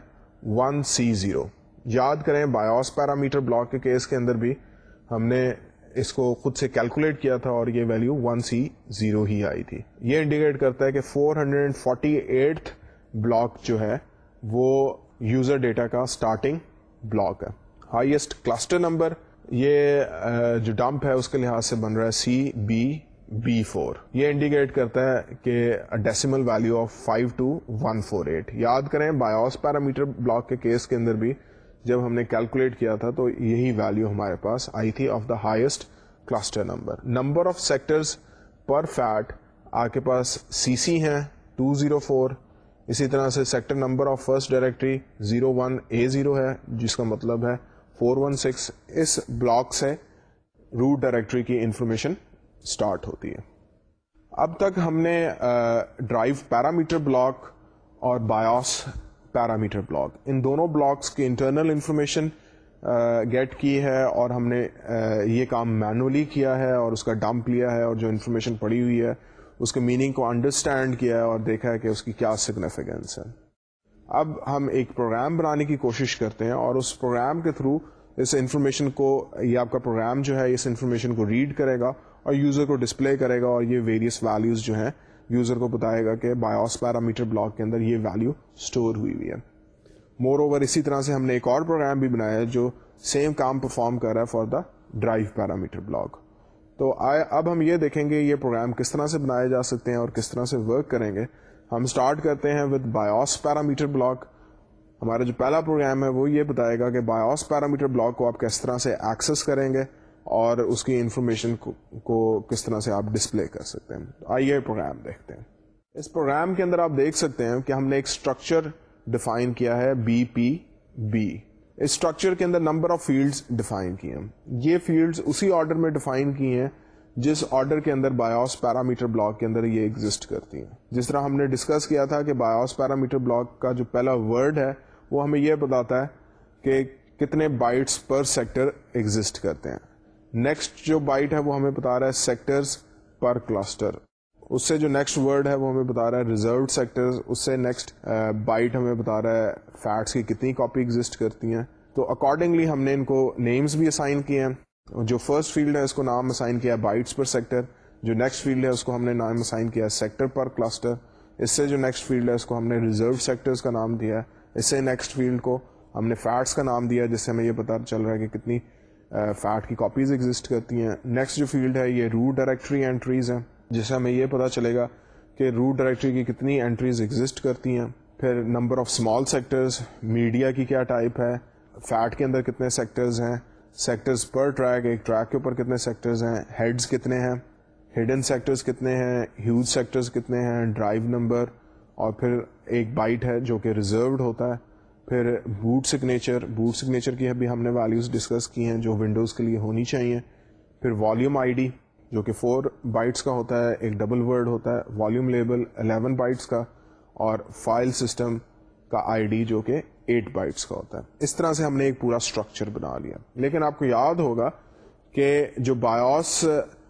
1 سی زیرو یاد کریں بایوس پیرامیٹر بلاک کے کیس کے اندر بھی ہم نے اس کو خود سے کیلکولیٹ کیا تھا اور یہ ویلو ون سی زیرو ہی آئی تھی. یہ انڈیکیٹ کرتا ہے کہ four hundred forty eight block جو ہے وہ یوزر ڈیٹا کا اسٹارٹنگ بلاک ہے۔ ہائیسٹ کلسٹر نمبر یہ جو ڈمپ ہے اس کے لحاظ سے بن رہا ہے سی بی بی فور یہ انڈیکیٹ کرتا ہے کہ decimal value of five two one four eight یاد کریں بایوس پیرامیٹر بلاک کے کیس کے اندر بھی جب ہم نے کیلکولیٹ کیا تھا تو یہی ویلو ہمارے پاس آئی تھی of the highest cluster number number of sectors per FAT آپ کے پاس سی سی ہیں ٹو زیرو فور اسی طرح سے sector number of first directory zero one A zero ہے، جس کا مطلب ہے فور ون سکس اس بلاک سے روٹ ڈائریکٹری کی انفارمیشن اسٹارٹ ہوتی ہے۔ اب تک ہم نے ڈرائیو پیرامیٹر بلاک اور بایوس پیرامیٹر بلاک ان دونوں بلاکس کی انٹرنل انفارمیشن گیٹ کی ہے اور ہم نے یہ کام مینولی کیا ہے اور اس کا ڈمپ لیا ہے اور جو انفارمیشن پڑی ہوئی ہے اس کے میننگ کو انڈرسٹینڈ کیا ہے اور دیکھا ہے کہ اس کی کیا سگنیفیکینس ہے۔ اب ہم ایک پروگرام بنانے کی کوشش کرتے ہیں اور اس پروگرام کے تھرو اس انفارمیشن کو یہ آپ کا پروگرام جو ہے اس انفارمیشن کو ریڈ کرے گا اور یوزر کو ڈسپلے کرے گا اور یہ ویریس ویلیوز جو ہیں یوزر کو بتائے گا کہ بایوس پیرامیٹر بلاک کے اندر یہ ویلو اسٹور ہوئی ہوئی ہے۔ مور اوور اسی طرح سے ہم نے ایک اور پروگرام بھی بنایا ہے جو سیم کام پرفارم کر رہا ہے for the drive parameter block تو اب ہم یہ دیکھیں گے یہ پروگرام کس طرح سے بنائے جا سکتے ہیں اور کس طرح سے ورک کریں گے۔ ہم اسٹارٹ کرتے ہیں ود بایوس پیرامیٹر بلاک ہمارا جو پہلا پروگرام ہے وہ یہ بتائے گا کہ بایوس پیرامیٹر بلاک کو آپ کس طرح سے ایکسس کریں گے اور اس کی انفارمیشن کو کس طرح سے آپ ڈسپلے کر سکتے ہیں۔ آئیے پروگرام دیکھتے ہیں۔ اس پروگرام کے اندر آپ دیکھ سکتے ہیں کہ ہم نے ایک اسٹرکچر ڈیفائن کیا ہے بی پی بی اسٹرکچر کے اندر نمبر آف فیلڈس ڈیفائن کیے ہیں۔ یہ فیلڈس اسی آرڈر میں ڈیفائن کی ہیں جس آرڈر کے اندر بایوس پیرامیٹر بلاک کے اندر یہ ایگزٹ کرتی ہیں۔ جس طرح ہم نے ڈسکس کیا تھا کہ بایوس پیرامیٹر بلاک کا جو پہلا ورڈ ہے، وہ ہمیں یہ بتاتا ہے کہ کتنے بائٹس پر سیکٹر ایگزٹ کرتے ہیں۔ نیکسٹ جو بائٹ ہے، وہ ہمیں بتا رہا ہے سیکٹرز پر کلسٹر اس سے جو نیکسٹ ورڈ ہے وہ ہمیں بتا رہا ہے ریزرو سیکٹر اس سے نیکسٹ بائٹ uh, ہمیں بتا رہا ہے فیٹس کی کتنی کاپی ایگزٹ کرتی ہیں۔ تو اکارڈنگلی ہم نے ان کو نیمز بھی اسائن کیے ہیں۔ جو فرسٹ فیلڈ ہے اس کو نام اسائن کیا بائٹس پر سیکٹر جو نیکسٹ فیلڈ ہے اس کو ہم نے نام اسائن کیا سیکٹر پر کلسٹر اس سے جو نیکسٹ فیلڈ ہے اس کو ہم نے ریزرو سیکٹرز کا نام دیا ہے۔ اس سے نیکسٹ فیلڈ کو ہم نے فیٹس کا نام دیا جس سے ہمیں یہ پتا چل رہا ہے کہ کتنی uh, فیٹ کی کاپیز ایگزٹ کرتی ہیں۔ نیکسٹ جو فیلڈ ہے یہ روٹ ڈائریکٹری اینٹریز ہیں۔ جس سے ہمیں یہ پتا چلے گا کہ روٹ ڈائریکٹری کی کتنی انٹریز ایگزٹ کرتی ہیں، پھر number of small sectors media کی کیا ٹائپ ہے فیٹ کے اندر کتنے سیکٹرز ہیں سیکٹرز پر ٹریک ایک ٹریک کے اوپر کتنے سیکٹرز ہیں ہیڈز کتنے ہیں ہڈن سیکٹرز کتنے ہیں ہیوج سیکٹرز کتنے ہیں ڈرائیو نمبر اور پھر ایک بائٹ ہے جو کہ ریزروڈ ہوتا ہے۔ پھر بوٹ سگنیچر بوٹ سگنیچر کی ابھی ہم نے ویلیوز ڈسکس کی ہیں جو ونڈوز کے لیے ہونی چاہیے۔ پھر والیوم آئی ڈی جو کہ فور بائٹس کا ہوتا ہے، ایک ڈبل ورڈ ہوتا ہے والیوم لیبل 11 بائٹس کا اور فائل سسٹم کا آئی ڈی جو کہ ایٹ بائٹس کا ہوتا ہے۔ اس طرح سے ہم نے ایک پورا اسٹرکچر بنا لیا۔ لیکن آپ کو یاد ہوگا کہ جو بایوس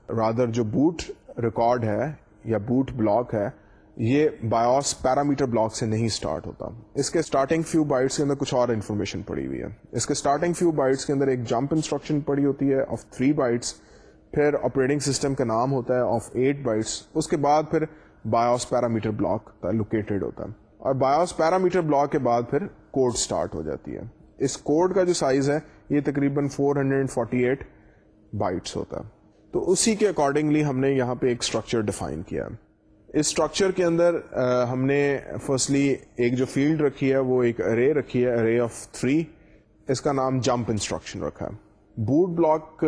رادر جو بوٹ ریکارڈ ہے یا بوٹ بلاک ہے، یہ بایوس پیرامیٹر بلاک سے نہیں اسٹارٹ ہوتا۔ اس کے اسٹارٹنگ فیو بائٹس کے اندر کچھ اور انفارمیشن پڑی ہوئی ہے۔ اس کے اسٹارٹنگ فیو بائٹس کے اندر ایک جمپ انسٹرکشن پڑی ہوتی ہے آف تھری بائٹس پھر آپریٹنگ سسٹم کا نام ہوتا ہے آف ایٹ بائٹس اس کے بعد پھر بایوس پیرامیٹر بلاک لوکیٹڈ ہوتا ہے. اور بایوس پیرامیٹر بلاک کے بعد پھر کوڈ اسٹارٹ ہو جاتی ہے. اس کوڈ کا جو سائز ہے، یہ تقریباً 448 بائٹس ہوتا ہے. تو اسی کے اکارڈنگلی ہم نے یہاں پہ ایک اسٹرکچر ڈیفائن کیا ہے. اس اسٹرکچر کے اندر ہم نے فرسٹلی ایک جو فیلڈ رکھی ہے، وہ ایک ارے رکھی ہے ارے آف تھری اس کا نام جمپ انسٹرکشن رکھا ہے. بوٹ بلاک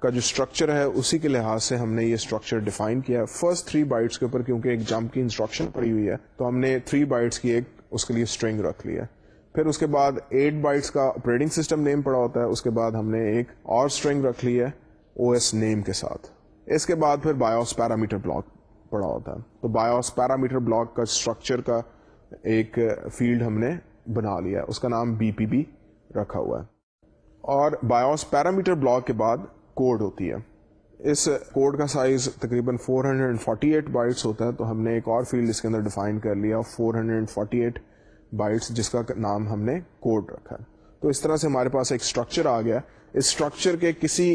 کا جو اسٹرکچر ہے، اسی کے لحاظ سے ہم نے یہ اسٹرکچر ڈیفائن کیا فرسٹ تھری بائٹس کے اوپر، کیونکہ ایک جمپ کی انسٹرکشن پڑی ہوئی ہے، تو ہم نے تھری بائٹس کی ایک اس کے لیے اسٹرنگ رکھ لی ہے۔ پھر اس کے بعد ایٹ بائٹس کا آپریٹنگ سسٹم نیم پڑا ہوتا ہے۔ اس کے بعد ہم نے ایک اور اسٹرنگ رکھ لی ہے او ایس نیم کے ساتھ۔ اس کے بعد پھر بایوس پیرامیٹر بلاک پڑا ہوتا ہے۔ تو بایوس پیرامیٹر بلاک کا اسٹرکچر کا ایک فیلڈ ہم نے بنا لیا ہے۔ اس کا نام بی پی بی رکھا ہوا ہے۔ اور بایوس پیرامیٹر بلاک کے بعد کوڈ ہوتی ہے۔ اس کوڈ کا سائز تقریباً 448 بائٹس ہوتا ہے، تو ہم نے ایک اور فیلڈ اس کے اندر ڈیفائن کر لیا 448 بائٹس جس کا نام ہم نے کوڈ رکھا تو اس طرح سے ہمارے پاس ایک اسٹرکچر آ گیا۔ اس اسٹرکچر کے کسی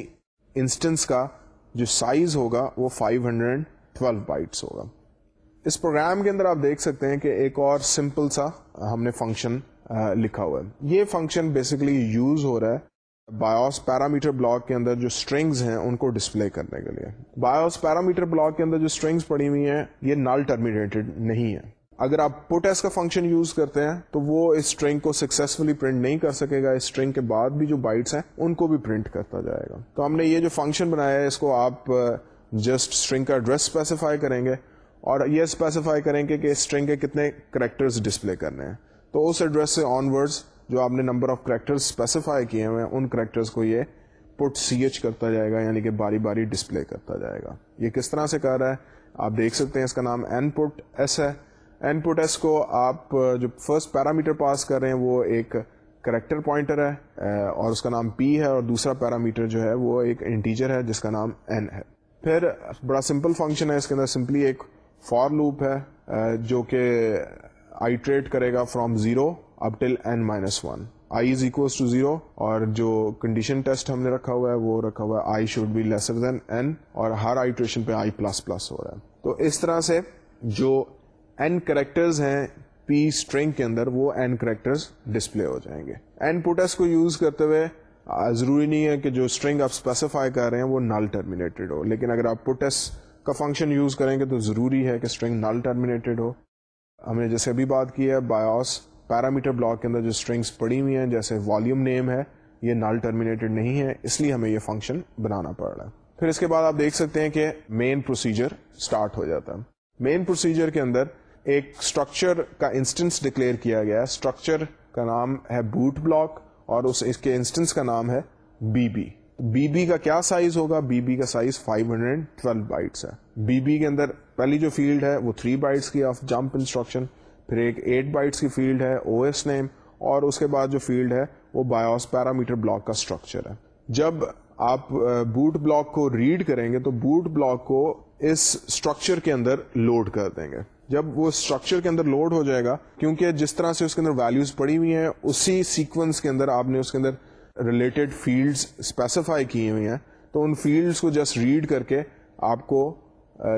انسٹنس کا جو سائز ہوگا، وہ 512 بائٹس ہوگا۔ اس پروگرام کے اندر آپ دیکھ سکتے ہیں کہ ایک اور سمپل سا ہم نے فنکشن لکھا ہوا ہے۔ یہ فنکشن بیسکلی یوز ہو رہا ہے بایوس پیرامیٹر بلاک کے اندر جو اسٹرنگز ہیں ان کو ڈسپلے کرنے کے لیے۔ بایوس پیرامیٹر بلاک کے اندر جو اسٹرنگز پڑی ہوئی ہیں، یہ نال ٹرمینیٹڈ نہیں ہے اگر آپ پٹ ایس کا فنکشن یوز کرتے ہیں، تو وہ اس اسٹرنگ کو سکسیسفلی پرنٹ نہیں کر سکے گا۔ اس اسٹرنگ کے بعد بھی جو بائٹس ہیں، ان کو بھی پرنٹ کرتا جائے گا۔ تو ہم نے یہ جو فنکشن بنایا ہے، اس کو آپ جسٹ اسٹرنگ کا ایڈریس اسپیسیفائی کریں گے اور یہ اسپیسیفائی کریں گے کہ اسٹرنگ کے کتنے کریکٹرز ڈسپلے کرنے ہیں۔ تو اس ایڈریس سے آن ورڈز جو آپ نے نمبر آف کریکٹر اسپیسیفائی کیے ہوئے ہیں، ان کریکٹرز کو یہ پٹ سی ایچ کرتا جائے گا یعنی کہ باری باری ڈسپلے کرتا جائے گا۔ یہ کس طرح سے کر رہا ہے؟ آپ دیکھ سکتے ہیں اس کا نام این پٹ ایس ہے۔ این پٹ ایس کو آپ جو فرسٹ پیرامیٹر پاس کر رہے ہیں، وہ ایک کریکٹر پوائنٹر ہے، اور اس کا نام پی ہے، اور دوسرا پیرامیٹر جو ہے، وہ ایک انٹیجر ہے، جس کا نام این ہے۔ پھر بڑا سمپل فنکشن ہے، اس کے اندر سمپلی ایک فار لوپ ہے، جو کہ آئیٹریٹ کرے گا from zero up till N minus one I is equals to zero اور جو کنڈیشن ٹیسٹ ہم نے رکھا ہوا ہے، وہ رکھا ہوا ہے I should be lesser than N اور ہر آئیٹریشن پہ آئی پلس پلس ہو رہا ہے۔ تو اس طرح سے جو این کریکٹرز ہیں پی اسٹرنگ کے اندر، وہ این کریکٹرز ڈسپلے ہو جائیں گے۔ این پوٹس کو یوز کرتے ہوئے ضروری نہیں ہے کہ جو اسٹرنگ آپ اسپیسیفائی کر رہے ہیں، وہ نل ٹرمینیٹڈ ہو۔ لیکن اگر آپ پوٹس کا فنکشن یوز کریں گے تو ضروری ہے کہ اسٹرنگ نل ٹرمینیٹڈ ہو۔ ہم نے جیسے ابھی بات کی ہے بایوس پیرامیٹر بلاک کے اندر جو اسٹرنگس پڑی ہوئی ہیں، جیسے والیوم نیم ہے، یہ نل ٹرمینیٹڈ نہیں ہے، اس لیے ہمیں یہ فنکشن بنانا پڑ رہا ہے۔ پھر اس کے بعد آپ دیکھ سکتے ہیں کہ مین پروسیجر اسٹارٹ ہو جاتا ہے۔ مین پروسیجر کے اندر ایک اسٹرکچر کا انسٹنس ڈکلیئر کیا گیا ہے۔ اسٹرکچر کا نام ہے بوٹ بلاک اور اس اس کے انسٹنس کا نام ہے بی بی بی بی کا کیا سائز ہوگا؟ بی بی کا سائز 512 بائٹس ہے۔ بی بی کے اندر پہلی جو فیلڈ ہے، وہ 3 بائٹس کی آف جمپ انسٹرکشن پھر ایک 8 بائٹس کی فیلڈ ہے او ایس نیم اور اس کے بعد جو فیلڈ ہے وہ بایوس پیرامیٹر بلاک کا اسٹرکچر ہے۔ جب آپ بوٹ بلاک کو ریڈ کریں گے تو بوٹ بلاک کو اس اسٹرکچر کے اندر لوڈ کر دیں گے۔ جب وہ اسٹرکچر کے اندر لوڈ ہو جائے گا، کیونکہ جس طرح سے اس کے اندر ویلوز پڑی ہوئی ہیں، اسی سیکوینس کے اندر آپ نے اس کے اندر ریلیٹڈ فیلڈس اسپیسیفائی کی ہوئی ہیں۔ تو ان فیلڈس کو جسٹ ریڈ کر کے آپ کو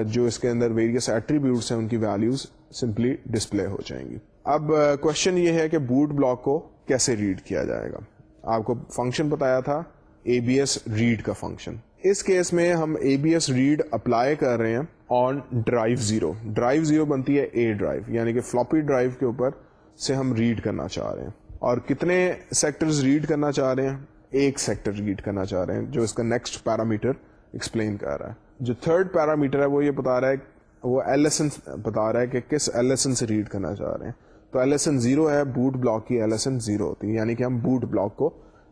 جو اس کے اندر ویریس ایٹریبیوٹس ہیں، ان کی ویلوز سمپلی ڈسپلے ہو جائیں گی۔ اب کوشچن یہ ہے کہ بوٹ بلاک کو کیسے ریڈ کیا جائے گا؟ آپ کو فنکشن بتایا تھا اے بی ایس ریڈ کا فنکشن اس کیس میں ہم A B S read apply کر رہے ہیں on drive zero drive zero بنتی ہے اے ڈرائیو یعنی کہ فلوپی ڈرائیو کے اوپر سے ہم ریڈ کرنا چاہ رہے ہیں۔ اور کتنے سیکٹرز ریڈ کرنا چاہ رہے ہیں؟ ایک سیکٹر ریڈ کرنا چاہ رہے ہیں، جو اس کا نیکسٹ پیرامیٹر ایکسپلین کر رہا ہے۔ جو تھرڈ پیرامیٹر ہے وہ یہ بتا رہا ہے وہ ایل ایس این بتا رہا ہے کہ کس ایل ایس این سے ریڈ کرنا چاہ رہے ہیں۔ تو ایل ایس این زیرو ہے بوٹ بلاک کی ایل ایس این زیرو ہوتی ہے یعنی کہ ہم بوٹ بلاک کو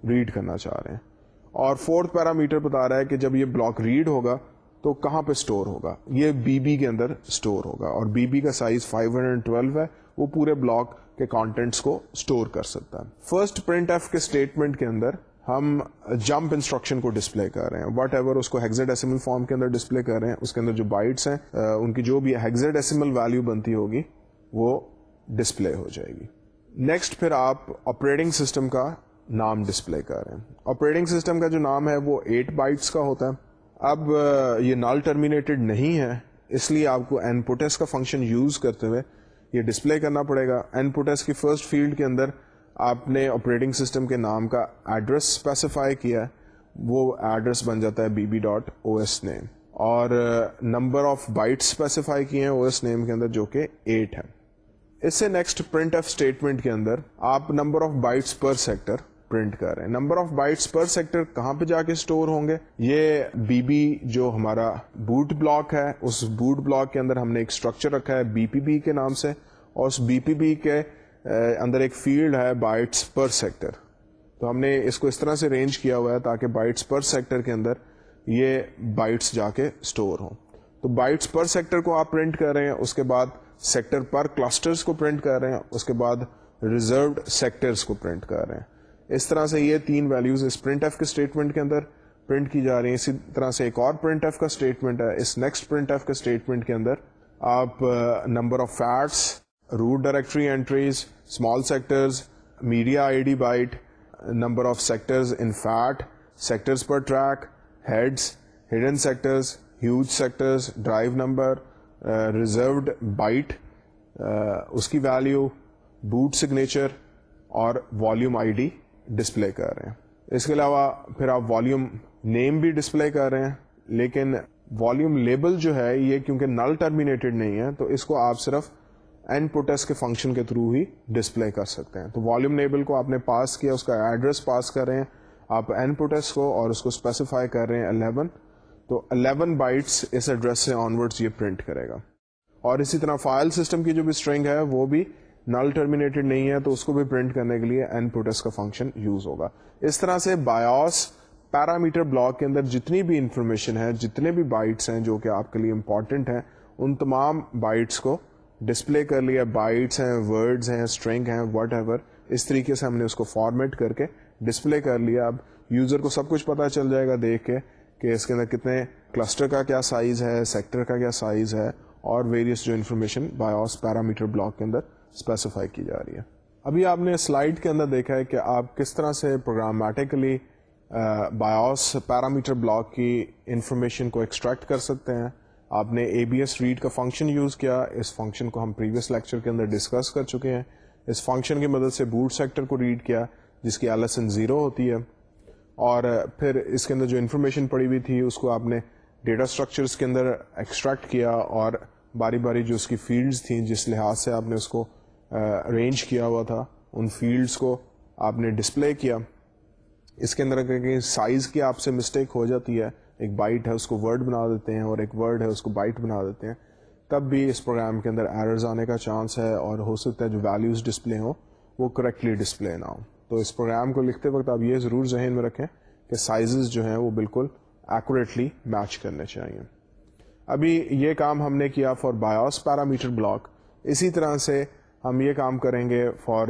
ریڈ کرنا چاہ رہے ہیں۔ اور فورتھ پیرامیٹر بتا رہا ہے کہ جب یہ بلاک ریڈ ہوگا تو کہاں پہ اسٹور ہوگا؟ یہ بی بی کے اندر اسٹور ہوگا۔ اور بی بی کا سائز 512 ہے، وہ پورے بلاک کے کانٹینٹس کو اسٹور کر سکتا ہے۔ فرسٹ پرنٹ ایف کے اسٹیٹمنٹ کے اندر ہم جمپ انسٹرکشن کو ڈسپلے کر رہے ہیں۔ وٹ ایور اس کو ہیگزیڈیسیمل فارم کے اندر ڈسپلے کر رہے ہیں، اس کے اندر جو بائٹس ہیں ان کی جو بھی ہیگزیڈیسیمل ویلو بنتی ہوگی، وہ ڈسپلے ہو جائے گی۔ نیکسٹ پھر آپ آپریٹنگ سسٹم کا نام ڈسپلے کر رہے ہیں۔ آپریٹنگ سسٹم کا جو نام ہے، وہ ایٹ بائٹس کا ہوتا ہے۔ اب یہ نال ٹرمینیٹڈ نہیں ہے، اس لیے آپ کو این پوٹیس کا فنکشن یوز کرتے ہوئے یہ ڈسپلے کرنا پڑے گا۔ این پوٹیس کی فرسٹ فیلڈ کے اندر آپ نے آپریٹنگ سسٹم کے نام کا ایڈریس اسپیسیفائی کیا وہ ایڈریس بن جاتا ہے B B dot O S name اور نمبر آف بائٹ اسپیسیفائی کیے ہیں او ایس نیم کے اندر جو کہ ایٹ ہے اس سے نیکسٹ پرنٹ آف اسٹیٹمنٹ کے اندر آپ number of bytes per sector print کر رہے ہیں. Number of bytes per sector کہاں پہ جا کے اسٹور ہوں گے؟ یہ بی بی جو ہمارا بوٹ بلاک ہے، اس بوٹ بلاک کے اندر ہم نے ایک اسٹرکچر رکھا ہے بی پی بی کے نام سے، اور اس بی پی بی کے اندر ایک فیلڈ ہے بائٹس پر سیکٹر۔ تو ہم نے اس کو اس طرح سے رینج کیا ہوا ہے تاکہ بائٹس پر سیکٹر کے اندر یہ بائٹس جا کے اسٹور ہوں۔ تو بائٹس پر سیکٹر کو آپ پرنٹ کر رہے ہیں، اس کے بعد سیکٹر پر کلسٹرز کو پرنٹ کر رہے ہیں، اس کے بعد ریزروڈ سیکٹرز کو پرنٹ کر رہے ہیں۔ اس طرح سے یہ تین ویلوز اس پرنٹ ایف کے اسٹیٹمنٹ کے اندر پرنٹ کی جا رہی ہیں۔ اسی طرح سے ایک اور پرنٹ ایف کا اسٹیٹمنٹ ہے، اس نیکسٹ پرنٹ ایف کے اسٹیٹمنٹ کے اندر آپ number of FATs root directory entries small sectors media I D byte number of sectors in FAT sectors per track heads hidden sectors huge sectors drive number reserved byte اس کی ویلیو بوٹ سگنیچر اور والیوم آئی ڈی ڈسپلے کر رہے ہیں۔ اس کے علاوہ پھر آپ والیوم نیم بھی ڈسپلے کر رہے ہیں، لیکن والیوم لیبل جو ہے یہ کیونکہ نل ٹرمینیٹڈ نہیں ہے، تو اس کو آپ صرف این پوٹس کے فنکشن کے تھرو ہی ڈسپلے کر سکتے ہیں۔ تو والیوم لیبل کو آپ نے پاس کیا، اس کا ایڈریس پاس کر رہے ہیں۔ آپ این پوٹس کو اور اس کو اسپیسیفائی کر رہے ہیں 11 تو 11 بائٹس اس ایڈریس سے آنورڈس یہ پرنٹ کرے گا۔ اور اسی طرح فائل سسٹم کی جو بھی اسٹرنگ ہے، وہ بھی نل ٹرمینیٹڈ نہیں ہے، تو اس کو بھی پرنٹ کرنے کے لیے این پوٹس کا فنکشن یوز ہوگا۔ اس طرح سے بایوس پیرامیٹر بلاک کے اندر جتنی بھی انفارمیشن ہے، جتنے بھی بائٹس ہیں جو کہ آپ کے لیے امپورٹنٹ ہیں، ان تمام بائٹس کو ڈسپلے کر لیا بائٹس ہیں ورڈز ہیں اسٹرنگ ہیں وٹ ایور اس طریقے سے ہم نے اس کو فارمیٹ کر کے ڈسپلے کر لیا. اب یوزر کو سب کچھ پتا چل جائے گا دیکھ کے کہ اس کے اندر کتنے کلسٹر کا کیا سائز ہے سیکٹر کا کیا سائز ہے، اور ویریس جو انفارمیشن بایوس پیرامیٹر بلاک کے اندر اسپیسیفائی کی جا رہی ہے. ابھی آپ نے سلائڈ کے اندر دیکھا ہے کہ آپ کس طرح سے پروگرامیٹیکلی بایوس پیرامیٹر بلاک کی انفارمیشن کو ایکسٹریکٹ کر سکتے ہیں. آپ نے اے بی ایس ریڈ کا فنکشن یوز کیا. اس فنکشن کو ہم پریویس لیکچر کے اندر ڈسکس کر چکے ہیں. اس فنکشن کی مدد سے بوٹ سیکٹر کو ریڈ کیا، جس کی ایل ایس این زیرو ہوتی ہے. اور پھر اس کے اندر جو انفارمیشن پڑی ہوئی تھی، اس کو آپ نے ڈیٹا اسٹرکچرس کے اندر ایکسٹریکٹ کیا اور باری باری جو اس کی فیلڈز تھیں، جس لحاظ سے آپ نے اس کو ارینج کیا ہوا تھا، ان فیلڈس کو آپ نے ڈسپلے کیا. اس کے اندر کہ سائز کی آپ سے مسٹیک ہو جاتی ہے ایک بائٹ ہے، اس کو ورڈ بنا دیتے ہیں اور ایک ورڈ ہے، اس کو بائٹ بنا دیتے ہیں۔ تب بھی اس پروگرام کے اندر ایررز آنے کا چانس ہے اور ہو سکتا ہے جو ویلیوز ڈسپلے ہوں، وہ کریکٹلی ڈسپلے نہ ہوں۔ تو اس پروگرام کو لکھتے وقت آپ یہ ضرور ذہن میں رکھیں کہ سائزز جو ہیں وہ بالکل ایکوریٹلی میچ کرنے چاہیے ابھی یہ کام ہم نے کیا فار بایوس پیرامیٹر بلاک اسی طرح سے ہم یہ کام کریں گے far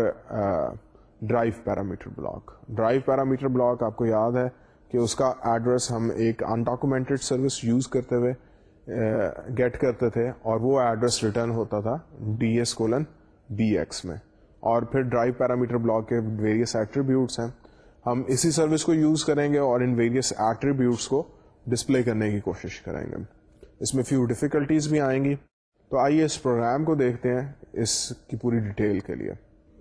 drive parameter block drive parameter block آپ کو یاد ہے کہ اس کا ایڈریس ہم ایک انڈاکومینٹڈ سروس یوز کرتے ہوئے گیٹ کرتے تھے اور وہ ایڈریس ریٹرن ہوتا تھا D S colon B X میں۔ اور پھر ڈرائیو پیرامیٹر بلاک کے ویریس ایٹریبیوٹس ہیں۔ ہم اسی سروس کو یوز کریں گے اور ان ویریس ایٹریبیوٹس کو ڈسپلے کرنے کی کوشش کریں گے۔ اس میں فیو ڈیفیکلٹیز بھی آئیں گی۔ تو آئیے اس پروگرام کو دیکھتے ہیں اس کی پوری ڈیٹیل کے لیے۔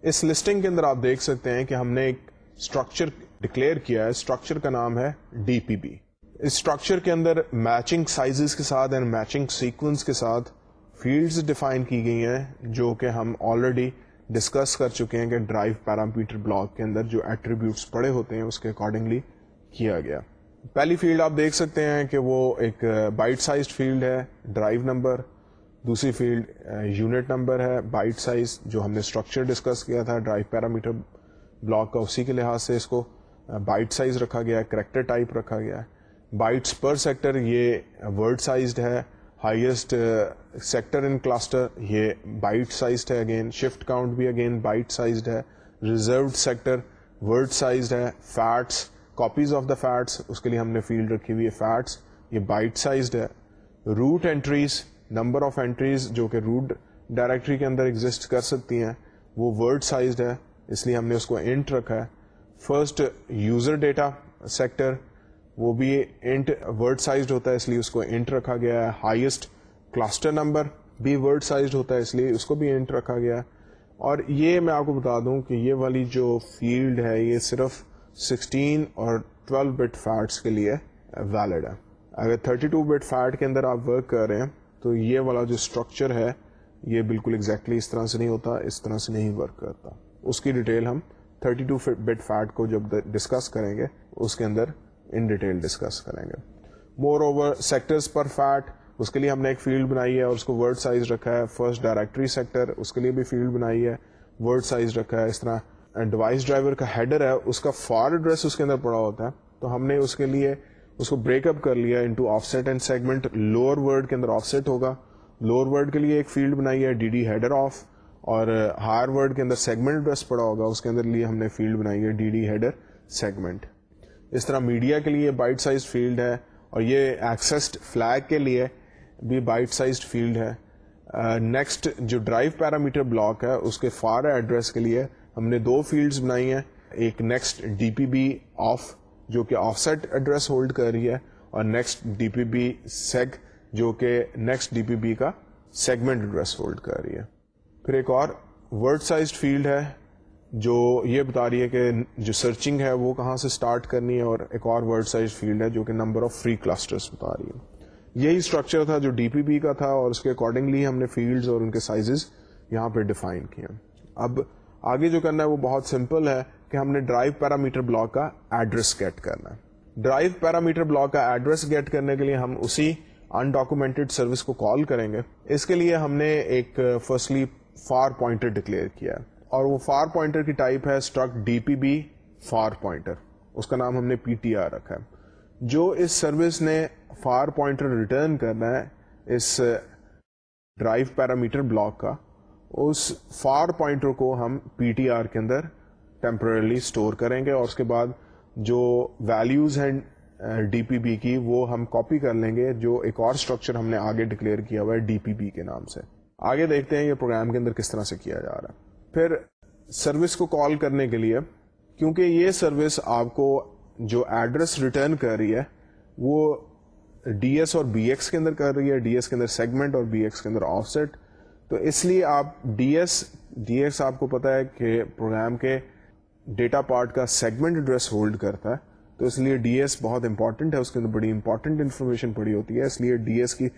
اس لسٹنگ کے اندر آپ دیکھ سکتے ہیں کہ ہم نے ایک اسٹرکچر ڈکلیئر کیا ہے اسٹرکچر کا نام ہے ڈی پی بی اس اسٹرکچر کے اندر میچنگ سائزز کے ساتھ اینڈ میچنگ سیکوینس کے ساتھ فیلڈز ڈیفائن کی گئی ہیں، جو کہ ہم آلریڈی ڈسکس کر چکے ہیں کہ ڈرائیو پیرامیٹر بلاک کے اندر جو ایٹریبیوٹس پڑے ہوتے ہیں، اس کے اکارڈنگلی کیا گیا۔ پہلی فیلڈ آپ دیکھ سکتے ہیں کہ وہ ایک بائٹ سائز فیلڈ ہے ڈرائیو نمبر دوسری فیلڈ یونٹ نمبر ہے بائٹ سائز جو ہم نے اسٹرکچر ڈسکس کیا تھا ڈرائیو پیرامیٹر بلاک کا اسی کے لحاظ سے اس کو بائٹ سائز رکھا گیا ہے کریکٹر ٹائپ رکھا گیا ہے. بائٹس پر سیکٹر یہ ورڈ سائزڈ ہے. ہائیسٹ سیکٹر ان کلاسٹر یہ بائٹ سائزڈ ہے اگین شفٹ کاؤنٹ بھی اگین بائٹ سائزڈ ہے. ریزروڈ سیکٹر ورڈ سائزڈ ہے. FATs copies of the FATs اس کے لیے ہم نے فیلڈ رکھی ہوئی ہے فیٹس یہ بائٹ سائزڈ ہے. Root entries number of entries جو کہ روٹ ڈائریکٹری کے اندر ایگزٹ کر سکتی ہیں، وہ ورڈ سائزڈ ہے. اس لیے ہم نے اس کو انٹ رکھا ہے۔ فرسٹ یوزر ڈیٹا سیکٹر وہ بھی انٹ ورڈ سائزڈ ہوتا ہے، اس لیے اس کو انٹ رکھا گیا ہے۔ ہائیسٹ کلاسٹر نمبر بھی ورڈ سائزڈ ہوتا ہے، اس لیے اس کو بھی انٹ رکھا گیا ہے۔ اور یہ میں آپ کو بتا دوں کہ یہ والی جو فیلڈ ہے، یہ صرف 16 اور 12 بٹ فیٹس کے لیے ویلڈ ہے۔ اگر 32 بٹ فیٹ کے اندر آپ ورک کر رہے ہیں، تو یہ والا جو اسٹرکچر ہے، یہ بالکل ایگزیکٹلی exactly اس طرح سے نہیں ہوتا، اس طرح سے نہیں ورک کرتا۔ اس کی ڈیٹیل ہم 32 بٹ فیٹ کو جب ڈسکس کریں گے، اس کے اندر ان ڈیٹیل ڈسکس کریں گے۔ مور اوور سیکٹرز پر فیٹ اس کے لیے ہم نے ایک فیلڈ بنائی ہے اور اس کو ورڈ سائز رکھا ہے۔ فرسٹ ڈائریکٹری سیکٹر اس کے لیے بھی فیلڈ بنائی ہے۔ ورڈ سائز رکھا ہے، اس طرح۔ ڈیوائس ڈرائیور کا ہیڈر ہے، اس کا فار ایڈریس اس کے اندر پڑا ہوتا ہے۔ تو ہم نے اس کے لیے اس کو بریک اپ کر لیا into offset and segment lower word کے اندر آف سیٹ ہوگا۔ لوور ورڈ کے لیے ایک فیلڈ بنائی ہے ڈی ڈی ہیڈر آف اور ہائر ورڈ کے اندر سیگمنٹ ایڈریس پڑا ہوگا اس کے اندر لیے ہم نے فیلڈ بنائی ہے ڈی ڈی ہیڈر سیگمنٹ۔ اس طرح میڈیا کے لیے بائٹ سائز فیلڈ ہے اور یہ ایکسسڈ فلیگ کے لیے بھی بائٹ سائز فیلڈ ہے۔ نیکسٹ uh, جو ڈرائیو پیرامیٹر بلاک ہے اس کے فار ایڈریس کے لیے ہم نے دو فیلڈز بنائی ہیں۔ ایک next D P B off جو کہ آف سیٹ ایڈریس ہولڈ کر رہی ہے اور next D P B seg جو کہ نیکسٹ ڈی پی بی کا سیگمنٹ ایڈریس ہولڈ کر رہی ہے۔ پھر ایک اور ورڈ سائزڈ فیلڈ ہے جو یہ بتا رہی ہے کہ جو سرچنگ ہے وہ کہاں سے اسٹارٹ کرنی ہے اور ایک اور ورڈ سائز فیلڈ ہے جو کہ نمبر آف فری کلسٹرز بتا رہی ہے۔ یہی اسٹرکچر تھا جو ڈی پی بی کا تھا اور اس کے اکارڈنگلی ہم نے فیلڈز اور ان کے سائزز یہاں پہ ڈیفائن کیے اب آگے جو کرنا ہے وہ بہت سمپل ہے کہ ہم نے ڈرائیو پیرامیٹر بلاک کا ایڈریس گیٹ کرنا ہے۔ ڈرائیو پیرامیٹر بلاک کا ایڈریس گیٹ کرنے کے لیے ہم اسی انڈاکومینٹڈ سروس کو کال کریں گے۔ اس کے لیے ہم نے ایک فرسٹلی فار پوائنٹر ڈکلیئر کیا ہے۔ اور وہ فار پوائنٹر کی ٹائپ ہے struct D P B far pointer اس کا نام ہم نے پی ٹی آر رکھا ہے۔ جو اس سروس نے فار پوائنٹر ریٹرن کرنا ہے، اس ڈرائیو پیرامیٹر بلاک کا، اس فار پوائنٹر کو ہم پی ٹی آر کے اندر ٹیمپرلی اسٹور کریں گے۔ اور اس کے بعد جو ویلیوز ہیں ڈی پی بی کی، وہ ہم کاپی کر لیں گے۔ جو ایک اور اسٹرکچر ہم نے آگے ڈکلیئر کیا ہوا ہے ڈی پی بی کے نام سے۔ آگے دیکھتے ہیں یہ پروگرام کے اندر کس طرح سے کیا جا رہا ہے۔ پھر سروس کو کال کرنے کے لیے، کیونکہ یہ سروس آپ کو جو ایڈریس ریٹرن کر رہی ہے، وہ ڈی ایس اور بی ایکس کے اندر کر رہی ہے۔ ڈی ایس کے اندر سیگمنٹ اور بی ایکس کے اندر آف سیٹ تو اس لیے آپ ڈی ایس ڈی ایس آپ کو پتا ہے کہ پروگرام کے ڈیٹا پارٹ کا سیگمنٹ ایڈریس ہولڈ کرتا ہے۔ تو اس لیے ڈی ایس بہت امپورٹنٹ ہے۔ اس کے اندر بڑی امپورٹنٹ انفارمیشن پڑی ہوتی ہے۔ اس لیے ڈی ایس کی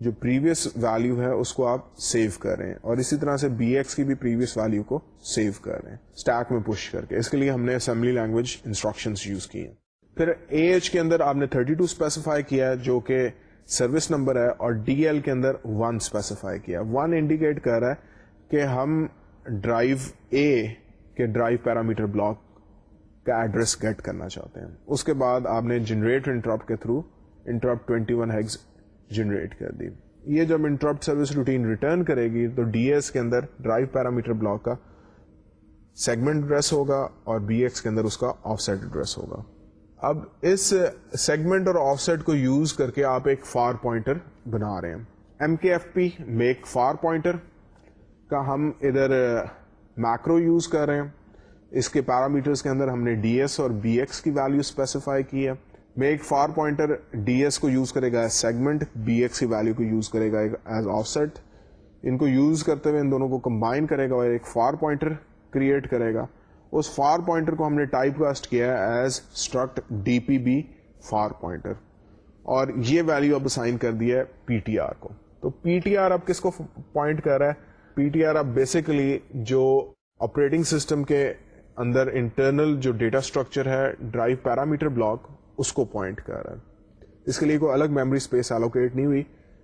جو پریویس ویلو ہے اس کو آپ سیو کر رہے ہیں اور اسی طرح سے بی ایکس کی بھی پریویس ویلو کو سیو کر رہے ہیں اسٹیک میں پش کر کے۔ اس کے لیے ہم نے اسمبلی لینگویج انسٹرکشن یوز کی ہیں۔ پھر اے ایچ کے اندر آپ نے 32 اسپیسیفائی کیا ہے، جو کہ سروس نمبر ہے، اور ڈی ایل کے اندر ون اسپیسیفائی کیا ون انڈیکیٹ کر رہا ہے کہ ہم ڈرائیو اے کے ڈرائیو پیرامیٹر بلاک کا ایڈریس گیٹ کرنا چاہتے ہیں۔ اس کے بعد آپ نے جنریٹ انٹراپ کے through interrupt twenty one hex generate کر دی۔ یہ جب انٹرپٹ سروس روٹین ریٹرن کرے گی تو ڈی ایس کے اندر ڈرائیو پیرامیٹر بلاک کا سیگمنٹ ایڈریس ہوگا اور بی ایکس کے اندر اس کا آف سیٹ ایڈریس ہوگا۔ اب اس سیگمنٹ اور آف سیٹ کو یوز کر کے آپ ایک فار پوائنٹر بنا رہے ہیں۔ M K F P make far pointer کا ہم ادھر uh, میکرو یوز کر رہے ہیں۔ اس کے پیرامیٹرس کے اندر ہم نے ڈی ایس اور بی ایکس کی ویلو اسپیسیفائی کی ہے۔ میں ایک فار پوائنٹر ڈی ایس کو یوز کرے گا ایز سیگمنٹ بی ایکس کی ویلو کو یوز کرے گا ایز آف سیٹ ان کو یوز کرتے ہوئے ان دونوں کو کمبائن کرے گا اور ایک فار پوائنٹر کریٹ کرے گا. اس فار پوائنٹر کو ہم نے ٹائپ کاسٹ کیا as struct D P B far pointer اور یہ ویلو اب اسائن کر دیا ہے پی ٹی آر کو. تو پی ٹی آر اب کس کو پوائنٹ کر رہا ہے؟ پی ٹی آر اب بیسیکلی جو آپریٹنگ سسٹم کے اندر انٹرنل جو ڈیٹا اسٹرکچر ہے ڈرائیو پیرامیٹر بلاک اس کو پوائنٹ کر رہا ہے۔ اس کے لیے کوئی الگ میموری اسپیس ایلوکیٹ نہیں ہوئی۔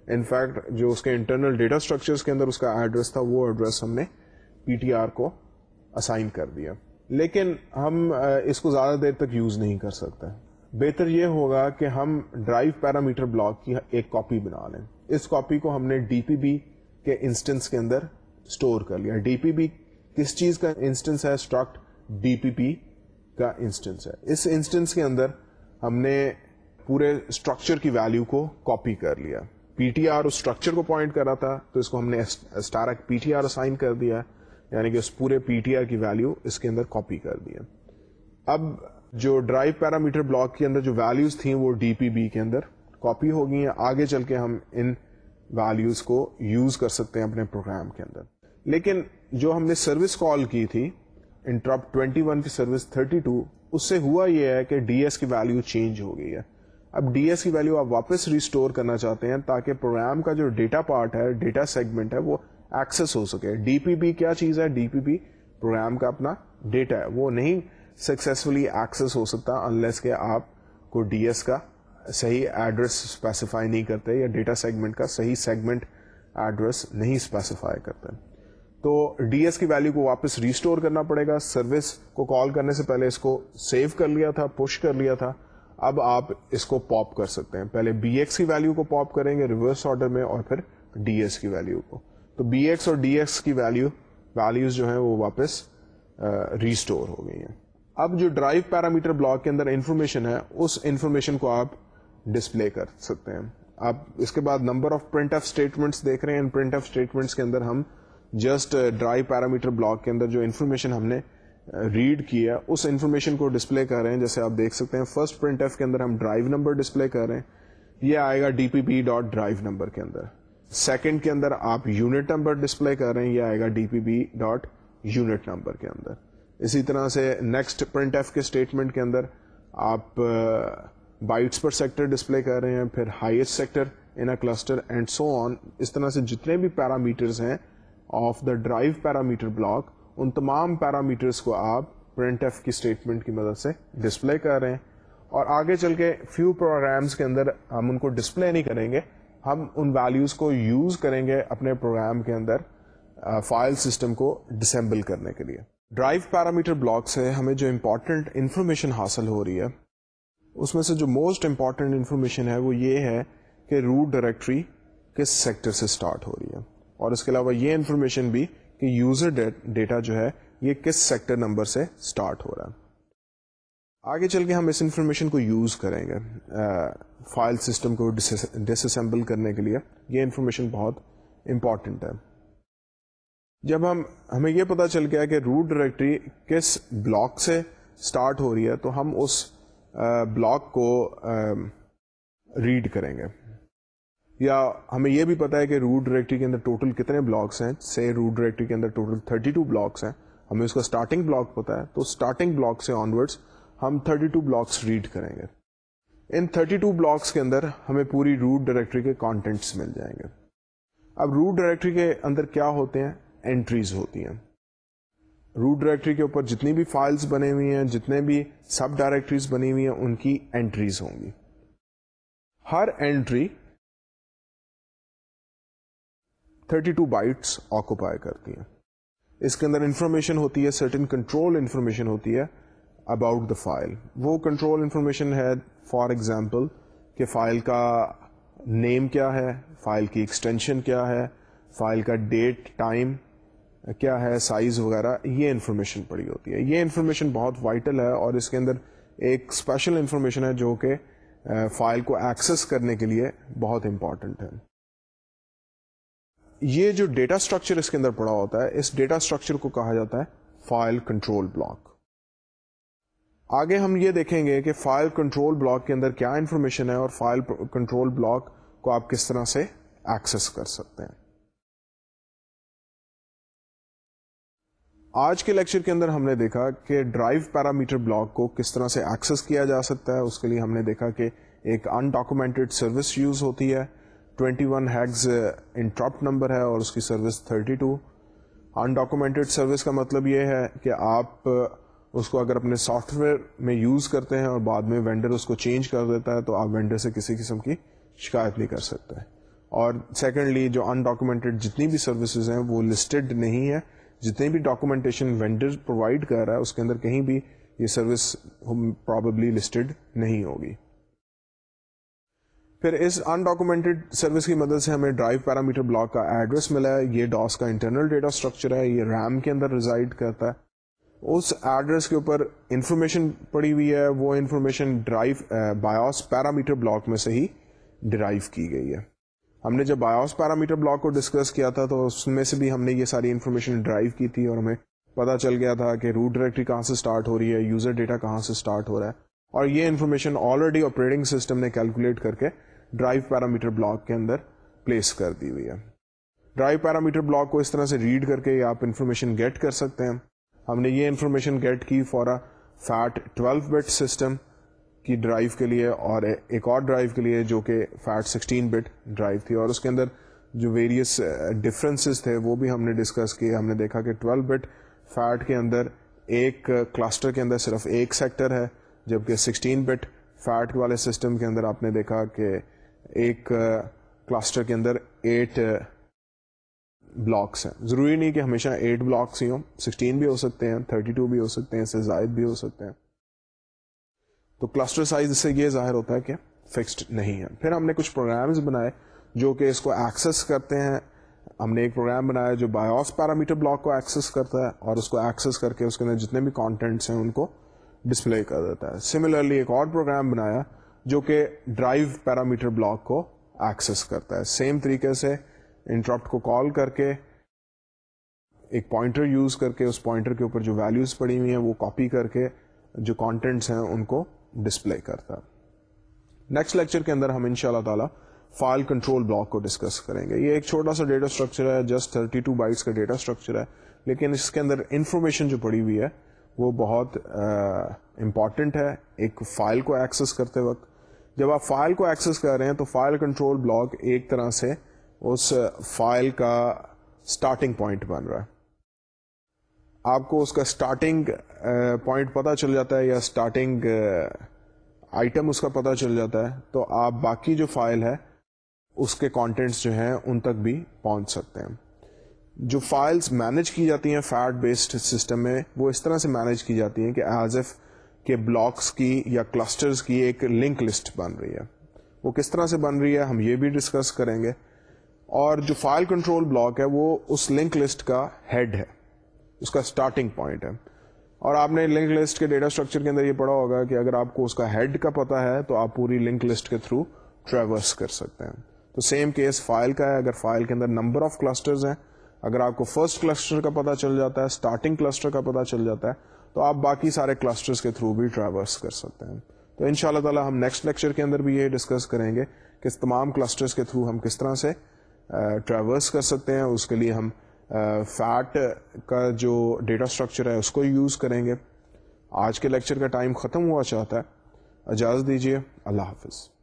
انفیکٹ جو اس کے انٹرنل ڈیٹا اسٹرکچر کے اندر اس کا ایڈریس تھا، وہ ایڈریس ہم نے پی ٹی آر کو اسائن کر دیا۔ لیکن ہم اس کو زیادہ دیر تک یوز نہیں کر سکتے۔ بہتر یہ ہوگا کہ ہم ڈرائیو پیرامیٹر بلاک کی ایک کاپی بنا لیں۔ اس کاپی کو ہم نے ڈی پی بی کے انسٹنس کے اندر اسٹور کر لیا۔ ڈی پی بی کس چیز کا انسٹنس ہے؟ اسٹرکٹ ڈی پی پی کا انسٹنس ہے۔ اس انسٹنس کے اندر ہم نے پورے اسٹرکچر کی ویلو کو کاپی کر لیا۔ پی ٹی آر اس اسٹرکچر کو پوائنٹ کر رہا تھا، تو اس کو ہم نے star P T R assign کر دیا یعنی کہ اس پورے پی ٹی آر کی ویلو اس کے اندر کاپی کر دیا۔ اب جو ڈرائیو پیرامیٹر بلاک کے اندر جو ویلوز تھیں وہ ڈی پی بی کے اندر کاپی ہو گئی ہیں۔ آگے چل کے ہم ان ویلوز کو یوز کر سکتے ہیں اپنے پروگرام کے اندر۔ لیکن جو ہم نے سروس کال کی تھی انٹرپ 21 کی سروس 32 اس سے ہوا یہ ہے کہ ڈی ایس کی ویلو چینج ہو گئی ہے۔ اب ڈی ایس کی ویلو آپ واپس ریسٹور کرنا چاہتے ہیں تاکہ پروگرام کا جو ڈیٹا پارٹ ہے ڈیٹا سیگمنٹ ہے، وہ ایکسس ہو سکے۔ ڈی پی بی کیا چیز ہے؟ ڈی پی بی پروگرام کا اپنا ڈیٹا ہے۔ وہ نہیں سکسیسفلی ایکسس ہو سکتا انلیس کہ آپ کو ڈی ایس کا صحیح ایڈریس اسپیسیفائی نہیں کرتے یا ڈیٹا سیگمنٹ کا صحیح سیگمنٹ ایڈریس نہیں اسپیسیفائی کرتے۔ تو ڈی ایس کی ویلو کو واپس ریسٹور کرنا پڑے گا۔ سروس کو کال کرنے سے پہلے اس کو سیو کر لیا تھا پش کر لیا تھا۔ اب آپ اس کو پاپ کر سکتے ہیں۔ پہلے بی ایکس کی ویلو کو پاپ کریں گے ریورس آرڈر میں اور پھر ڈی ایس کی ویلو کو۔ تو بی ایکس اور ڈی ایکس کی ویلو ویلوز جو ہیں وہ واپس ریسٹور ہو گئی ہیں۔ اب جو ڈرائیو پیرامیٹر بلاک کے اندر انفارمیشن ہے، اس انفارمیشن کو آپ ڈسپلے کر سکتے ہیں۔ آپ اس کے بعد number of print of statements دیکھ رہے ہیں۔ پرنٹ آف اسٹیٹمنٹس کے اندر ہم جسٹ ڈرائیو پیرامیٹر بلاک کے اندر جو انفارمیشن ہم نے uh, ریڈ کی ہے، اس انفارمیشن کو ڈسپلے کر رہے ہیں. جیسے آپ دیکھ سکتے ہیں فرسٹ پرنٹ ایف کے اندر ہم ڈرائیو نمبر ڈسپلے کر رہے ہیں. یہ آئے گا D P P dot drive number کے اندر. سیکنڈ کے اندر آپ یونٹ نمبر ڈسپلے کر رہے ہیں، یہ آئے گا D P P dot unit number کے اندر. اسی طرح سے نیکسٹ پرنٹ ایف کے اسٹیٹمنٹ کے اندر آپ بائٹس پر سیکٹر ڈسپلے کر رہے ہیں، پھر highest sector in a cluster and so on اس طرح سے جتنے بھی پیرامیٹرز ہیں of the drive parameter block ان تمام پیرامیٹرز کو آپ پرنٹ ایف کی اسٹیٹمنٹ کی مدد سے ڈسپلے کر رہے ہیں۔ اور آگے چل کے فیو پروگرامس کے اندر ہم ان کو ڈسپلے نہیں کریں گے، ہم ان ویلیوز کو یوز کریں گے اپنے پروگرام کے اندر فائل سسٹم کو ڈسمبل کرنے کے لیے۔ ڈرائیو پیرامیٹر بلاک سے ہمیں جو امپورٹنٹ انفارمیشن حاصل ہو رہی ہے، اس میں سے جو موسٹ امپورٹنٹ انفارمیشن ہے وہ یہ ہے کہ روٹ ڈائریکٹری کس سیکٹر سے اسٹارٹ ہو رہی ہے۔ اور اس کے علاوہ یہ انفارمیشن بھی کہ یوزر ڈیٹا جو ہے یہ کس سیکٹر نمبر سے اسٹارٹ ہو رہا ہے۔ آگے چل کے ہم اس انفارمیشن کو یوز کریں گے فائل سسٹم کو ڈس اسمبل کرنے کے لیے۔ یہ انفارمیشن بہت امپورٹنٹ ہے۔ جب ہم ہمیں یہ پتا چل گیا کہ روٹ ڈائریکٹری کس بلاک سے اسٹارٹ ہو رہی ہے، تو ہم اس بلاک کو ریڈ کریں گے۔ یا ہمیں یہ بھی پتا ہے کہ روٹ ڈائریکٹری کے اندر ٹوٹل کتنے بلاکس ہیں؟ سے روٹ ڈائریکٹری کے اندر ٹوٹل 32 بلاکس ہیں۔ ہمیں اس کا اسٹارٹنگ بلاک پتا ہے۔ تو اسٹارٹنگ بلاک سے آنورڈس ہم 32 بلاکس ریڈ کریں گے۔ ان 32 بلاکس کے اندر ہمیں پوری روٹ ڈائریکٹری کے کانٹینٹس مل جائیں گے۔ اب روٹ ڈائریکٹری کے اندر کیا ہوتے ہیں؟ انٹریز ہوتی ہیں۔ روٹ ڈائریکٹری کے اوپر جتنی بھی فائلز بنے ہوئی ہیں، جتنے بھی سب ڈائریکٹریز بنی ہوئی ہیں، ان کی انٹریز ہوں گی۔ ہر اینٹری 32 بائٹس آکوپائی کرتی ہیں۔ اس کے اندر انفارمیشن ہوتی ہے سرٹن کنٹرول انفارمیشن ہوتی ہے اباؤٹ دا فائل وہ کنٹرول انفارمیشن ہے فار ایگزامپل کہ فائل کا نیم کیا ہے فائل کی ایکسٹینشن کیا ہے فائل کا ڈیٹ ٹائم کیا ہے سائز وغیرہ، یہ انفارمیشن پڑی ہوتی ہے۔ یہ انفارمیشن بہت وائٹل ہے اور اس کے اندر ایک اسپیشل انفارمیشن ہے جو کہ فائل کو ایکسس کرنے کے لیے بہت امپورٹنٹ ہے۔ یہ جو ڈیٹا اسٹرکچر اس کے اندر پڑا ہوتا ہے، اس ڈیٹا اسٹرکچر کو کہا جاتا ہے فائل کنٹرول بلاک۔ آگے ہم یہ دیکھیں گے کہ فائل کنٹرول بلاک کے اندر کیا انفارمیشن ہے اور فائل کنٹرول بلاک کو آپ کس طرح سے ایکسس کر سکتے ہیں۔ آج کے لیکچر کے اندر ہم نے دیکھا کہ ڈرائیو پیرامیٹر بلاک کو کس طرح سے ایکسس کیا جا سکتا ہے، اس کے لیے ہم نے دیکھا کہ ایک انڈاکومینٹڈ سروس یوز ہوتی ہے۔ 21 ون ہیگز انٹراپٹ نمبر ہے اور اس کی سروس 32 ٹو انڈاکومینٹڈ سروس کا مطلب یہ ہے کہ آپ uh, اس کو اگر اپنے سافٹ ویئر میں یوز کرتے ہیں اور بعد میں وینڈر اس کو چینج کر دیتا ہے تو آپ وینڈر سے کسی قسم کی شکایت نہیں کر سکتے اور سیکنڈلی جو انڈاکومینٹڈ جتنی بھی سروسز ہیں وہ لسٹڈ نہیں ہے جتنے بھی ڈاکومنٹیشن وینڈر پرووائڈ کر رہا ہے اس کے اندر کہیں بھی یہ سروس پرابلی لسٹڈ نہیں ہوگی۔ پھر اس انڈاکومنٹڈ سروس کی مدد سے ہمیں ڈرائیو پیرامیٹر بلاک کا ایڈریس ملا ہے۔ یہ ڈاس کا انٹرنل ڈیٹا اسٹرکچر ہے۔ یہ ریم کے اندر ریزائڈ کرتا ہے۔ اس ایڈریس کے اوپر انفارمیشن پڑی ہوئی ہے۔ وہ information drive BIOS parameter block میں سے ہی ڈرائیو کی گئی ہے۔ ہم نے جب بایوس پیرامیٹر بلاک کو ڈسکس کیا تھا تو اس میں سے بھی ہم نے یہ ساری انفارمیشن ڈرائیو کی تھی اور ہمیں پتا چل گیا تھا کہ روٹ ڈائریکٹری کہاں سے اسٹارٹ ہو رہی ہے یوزر ڈیٹا کہاں سے اسٹارٹ ہو رہا ہے۔ اور یہ انفارمیشن آلریڈی آپریٹنگ سسٹم نے کیلکولیٹ کر کے ڈرائیو پیرامیٹر بلاک کے اندر پلیس کر دی ہوئی ہے۔ ڈرائیو پیرامیٹر بلاک کو اس طرح سے ریڈ کر کے آپ انفارمیشن گیٹ کر سکتے ہیں۔ ہم نے یہ انفارمیشن گیٹ کی for a FAT 12 bit system کی ڈرائیو کے لیے اور ایک اور ڈرائیو کے لیے جو کہ فیٹ 16 بٹ ڈرائیو تھی۔ اور اس کے اندر جو ویریس ڈفرینسز uh, تھے وہ بھی ہم نے ڈسکس کیے۔ ہم نے دیکھا کہ 12 بٹ فیٹ کے اندر ایک کلسٹر کے اندر صرف ایک سیکٹر ہے، جبکہ 16 بٹ فیٹ والے سسٹم کے اندر آپ نے دیکھا کہ ایک کلسٹر کے اندر ایٹ بلاکس ہیں۔ ضروری نہیں کہ ہمیشہ ایٹ بلاکس ہی ہوں۔ سکسٹین بھی ہو سکتے ہیں تھرٹی ٹو بھی ہو سکتے ہیں، اس سے زائد بھی ہو سکتے ہیں۔ تو کلسٹر سائز سے یہ ظاہر ہوتا ہے کہ فکسڈ نہیں ہے۔ پھر ہم نے کچھ پروگرامز بنائے جو کہ اس کو ایکسس کرتے ہیں۔ ہم نے ایک پروگرام بنایا جو بایوس پیرامیٹر بلاک کو ایکسس کرتا ہے اور اس کو ایکسس کر کے اس کے اندر جتنے بھی کانٹینٹس ہیں ان کو ڈسپلے کر دیتا ہے۔ سملرلی ایک اور پروگرام بنایا جو کہ ڈرائیو پیرامیٹر بلاک کو ایکسس کرتا ہے۔ سیم طریقے سے انٹرپٹ کو کال کر کے ایک پوائنٹر یوز کر کے اس پوائنٹر کے اوپر جو ویلوز پڑی ہوئی ہیں، وہ کاپی کر کے جو کانٹینٹس ہیں، ان کو ڈسپلے کرتا ہے۔ نیکسٹ لیکچر کے اندر ہم ان شاء اللہ تعالیٰ فائل کنٹرول بلاک کو ڈسکس کریں گے۔ یہ ایک چھوٹا سا ڈیٹا اسٹرکچر ہے جسٹ تھرٹی ٹو بائٹس کا ڈیٹا اسٹرکچر ہے۔ لیکن اس کے اندر انفارمیشن جو پڑی ہوئی ہے، وہ بہت امپورٹنٹ ہے۔ ایک فائل کو ایکسس کرتے وقت جب آپ فائل کو ایکسس کر رہے ہیں تو فائل کنٹرول بلاک ایک طرح سے اس فائل کا اسٹارٹنگ پوائنٹ بن رہا ہے۔ آپ کو اس کا اسٹارٹنگ پوائنٹ پتا چل جاتا ہے یا اسٹارٹنگ آئٹم اس کا پتا چل جاتا ہے، تو آپ باقی جو فائل ہے، اس کے کانٹینٹس جو ہیں، ان تک بھی پہنچ سکتے ہیں۔ جو فائلز مینج کی جاتی ہیں فیٹ بیسڈ سسٹم میں، وہ اس طرح سے مینج کی جاتی ہیں کہ ایز ایف کے بلاکس کی یا کلسٹرز کی ایک لنک لسٹ بن رہی ہے۔ وہ کس طرح سے بن رہی ہے ہم یہ بھی ڈسکس کریں گے۔ اور جو فائل کنٹرول بلاک ہے وہ اس لنک لسٹ کا ہیڈ ہے۔ اس کا اسٹارٹنگ پوائنٹ ہے۔ اور آپ نے لنک لسٹ کے ڈیٹا اسٹرکچر کے اندر یہ پڑھا ہوگا کہ اگر آپ کو اس کا ہیڈ کا پتا ہے تو آپ پوری لنک لسٹ کے تھرو ٹریورس کر سکتے ہیں۔ تو سیم کیس فائل کا ہے۔ اگر فائل کے اندر نمبر آف کلسٹرز ہیں، اگر آپ کو فرسٹ کلسٹر کا پتا چل جاتا ہے اسٹارٹنگ کلسٹر کا پتا چل جاتا ہے تو آپ باقی سارے کلسٹرز کے تھرو بھی ٹریورس کر سکتے ہیں۔ تو ان شاء اللہ تعالیٰ ہم نیکسٹ لیکچر کے اندر بھی یہ ڈسکس کریں گے کہ تمام کلسٹرز کے تھرو ہم کس طرح سے ٹریورس کر سکتے ہیں۔ اس کے لیے ہم فیٹ کا جو ڈیٹا اسٹرکچر ہے اس کو یوز کریں گے۔ آج کے لیکچر کا ٹائم ختم ہوا چاہتا ہے۔ اجازت دیجیے اللہ حافظ۔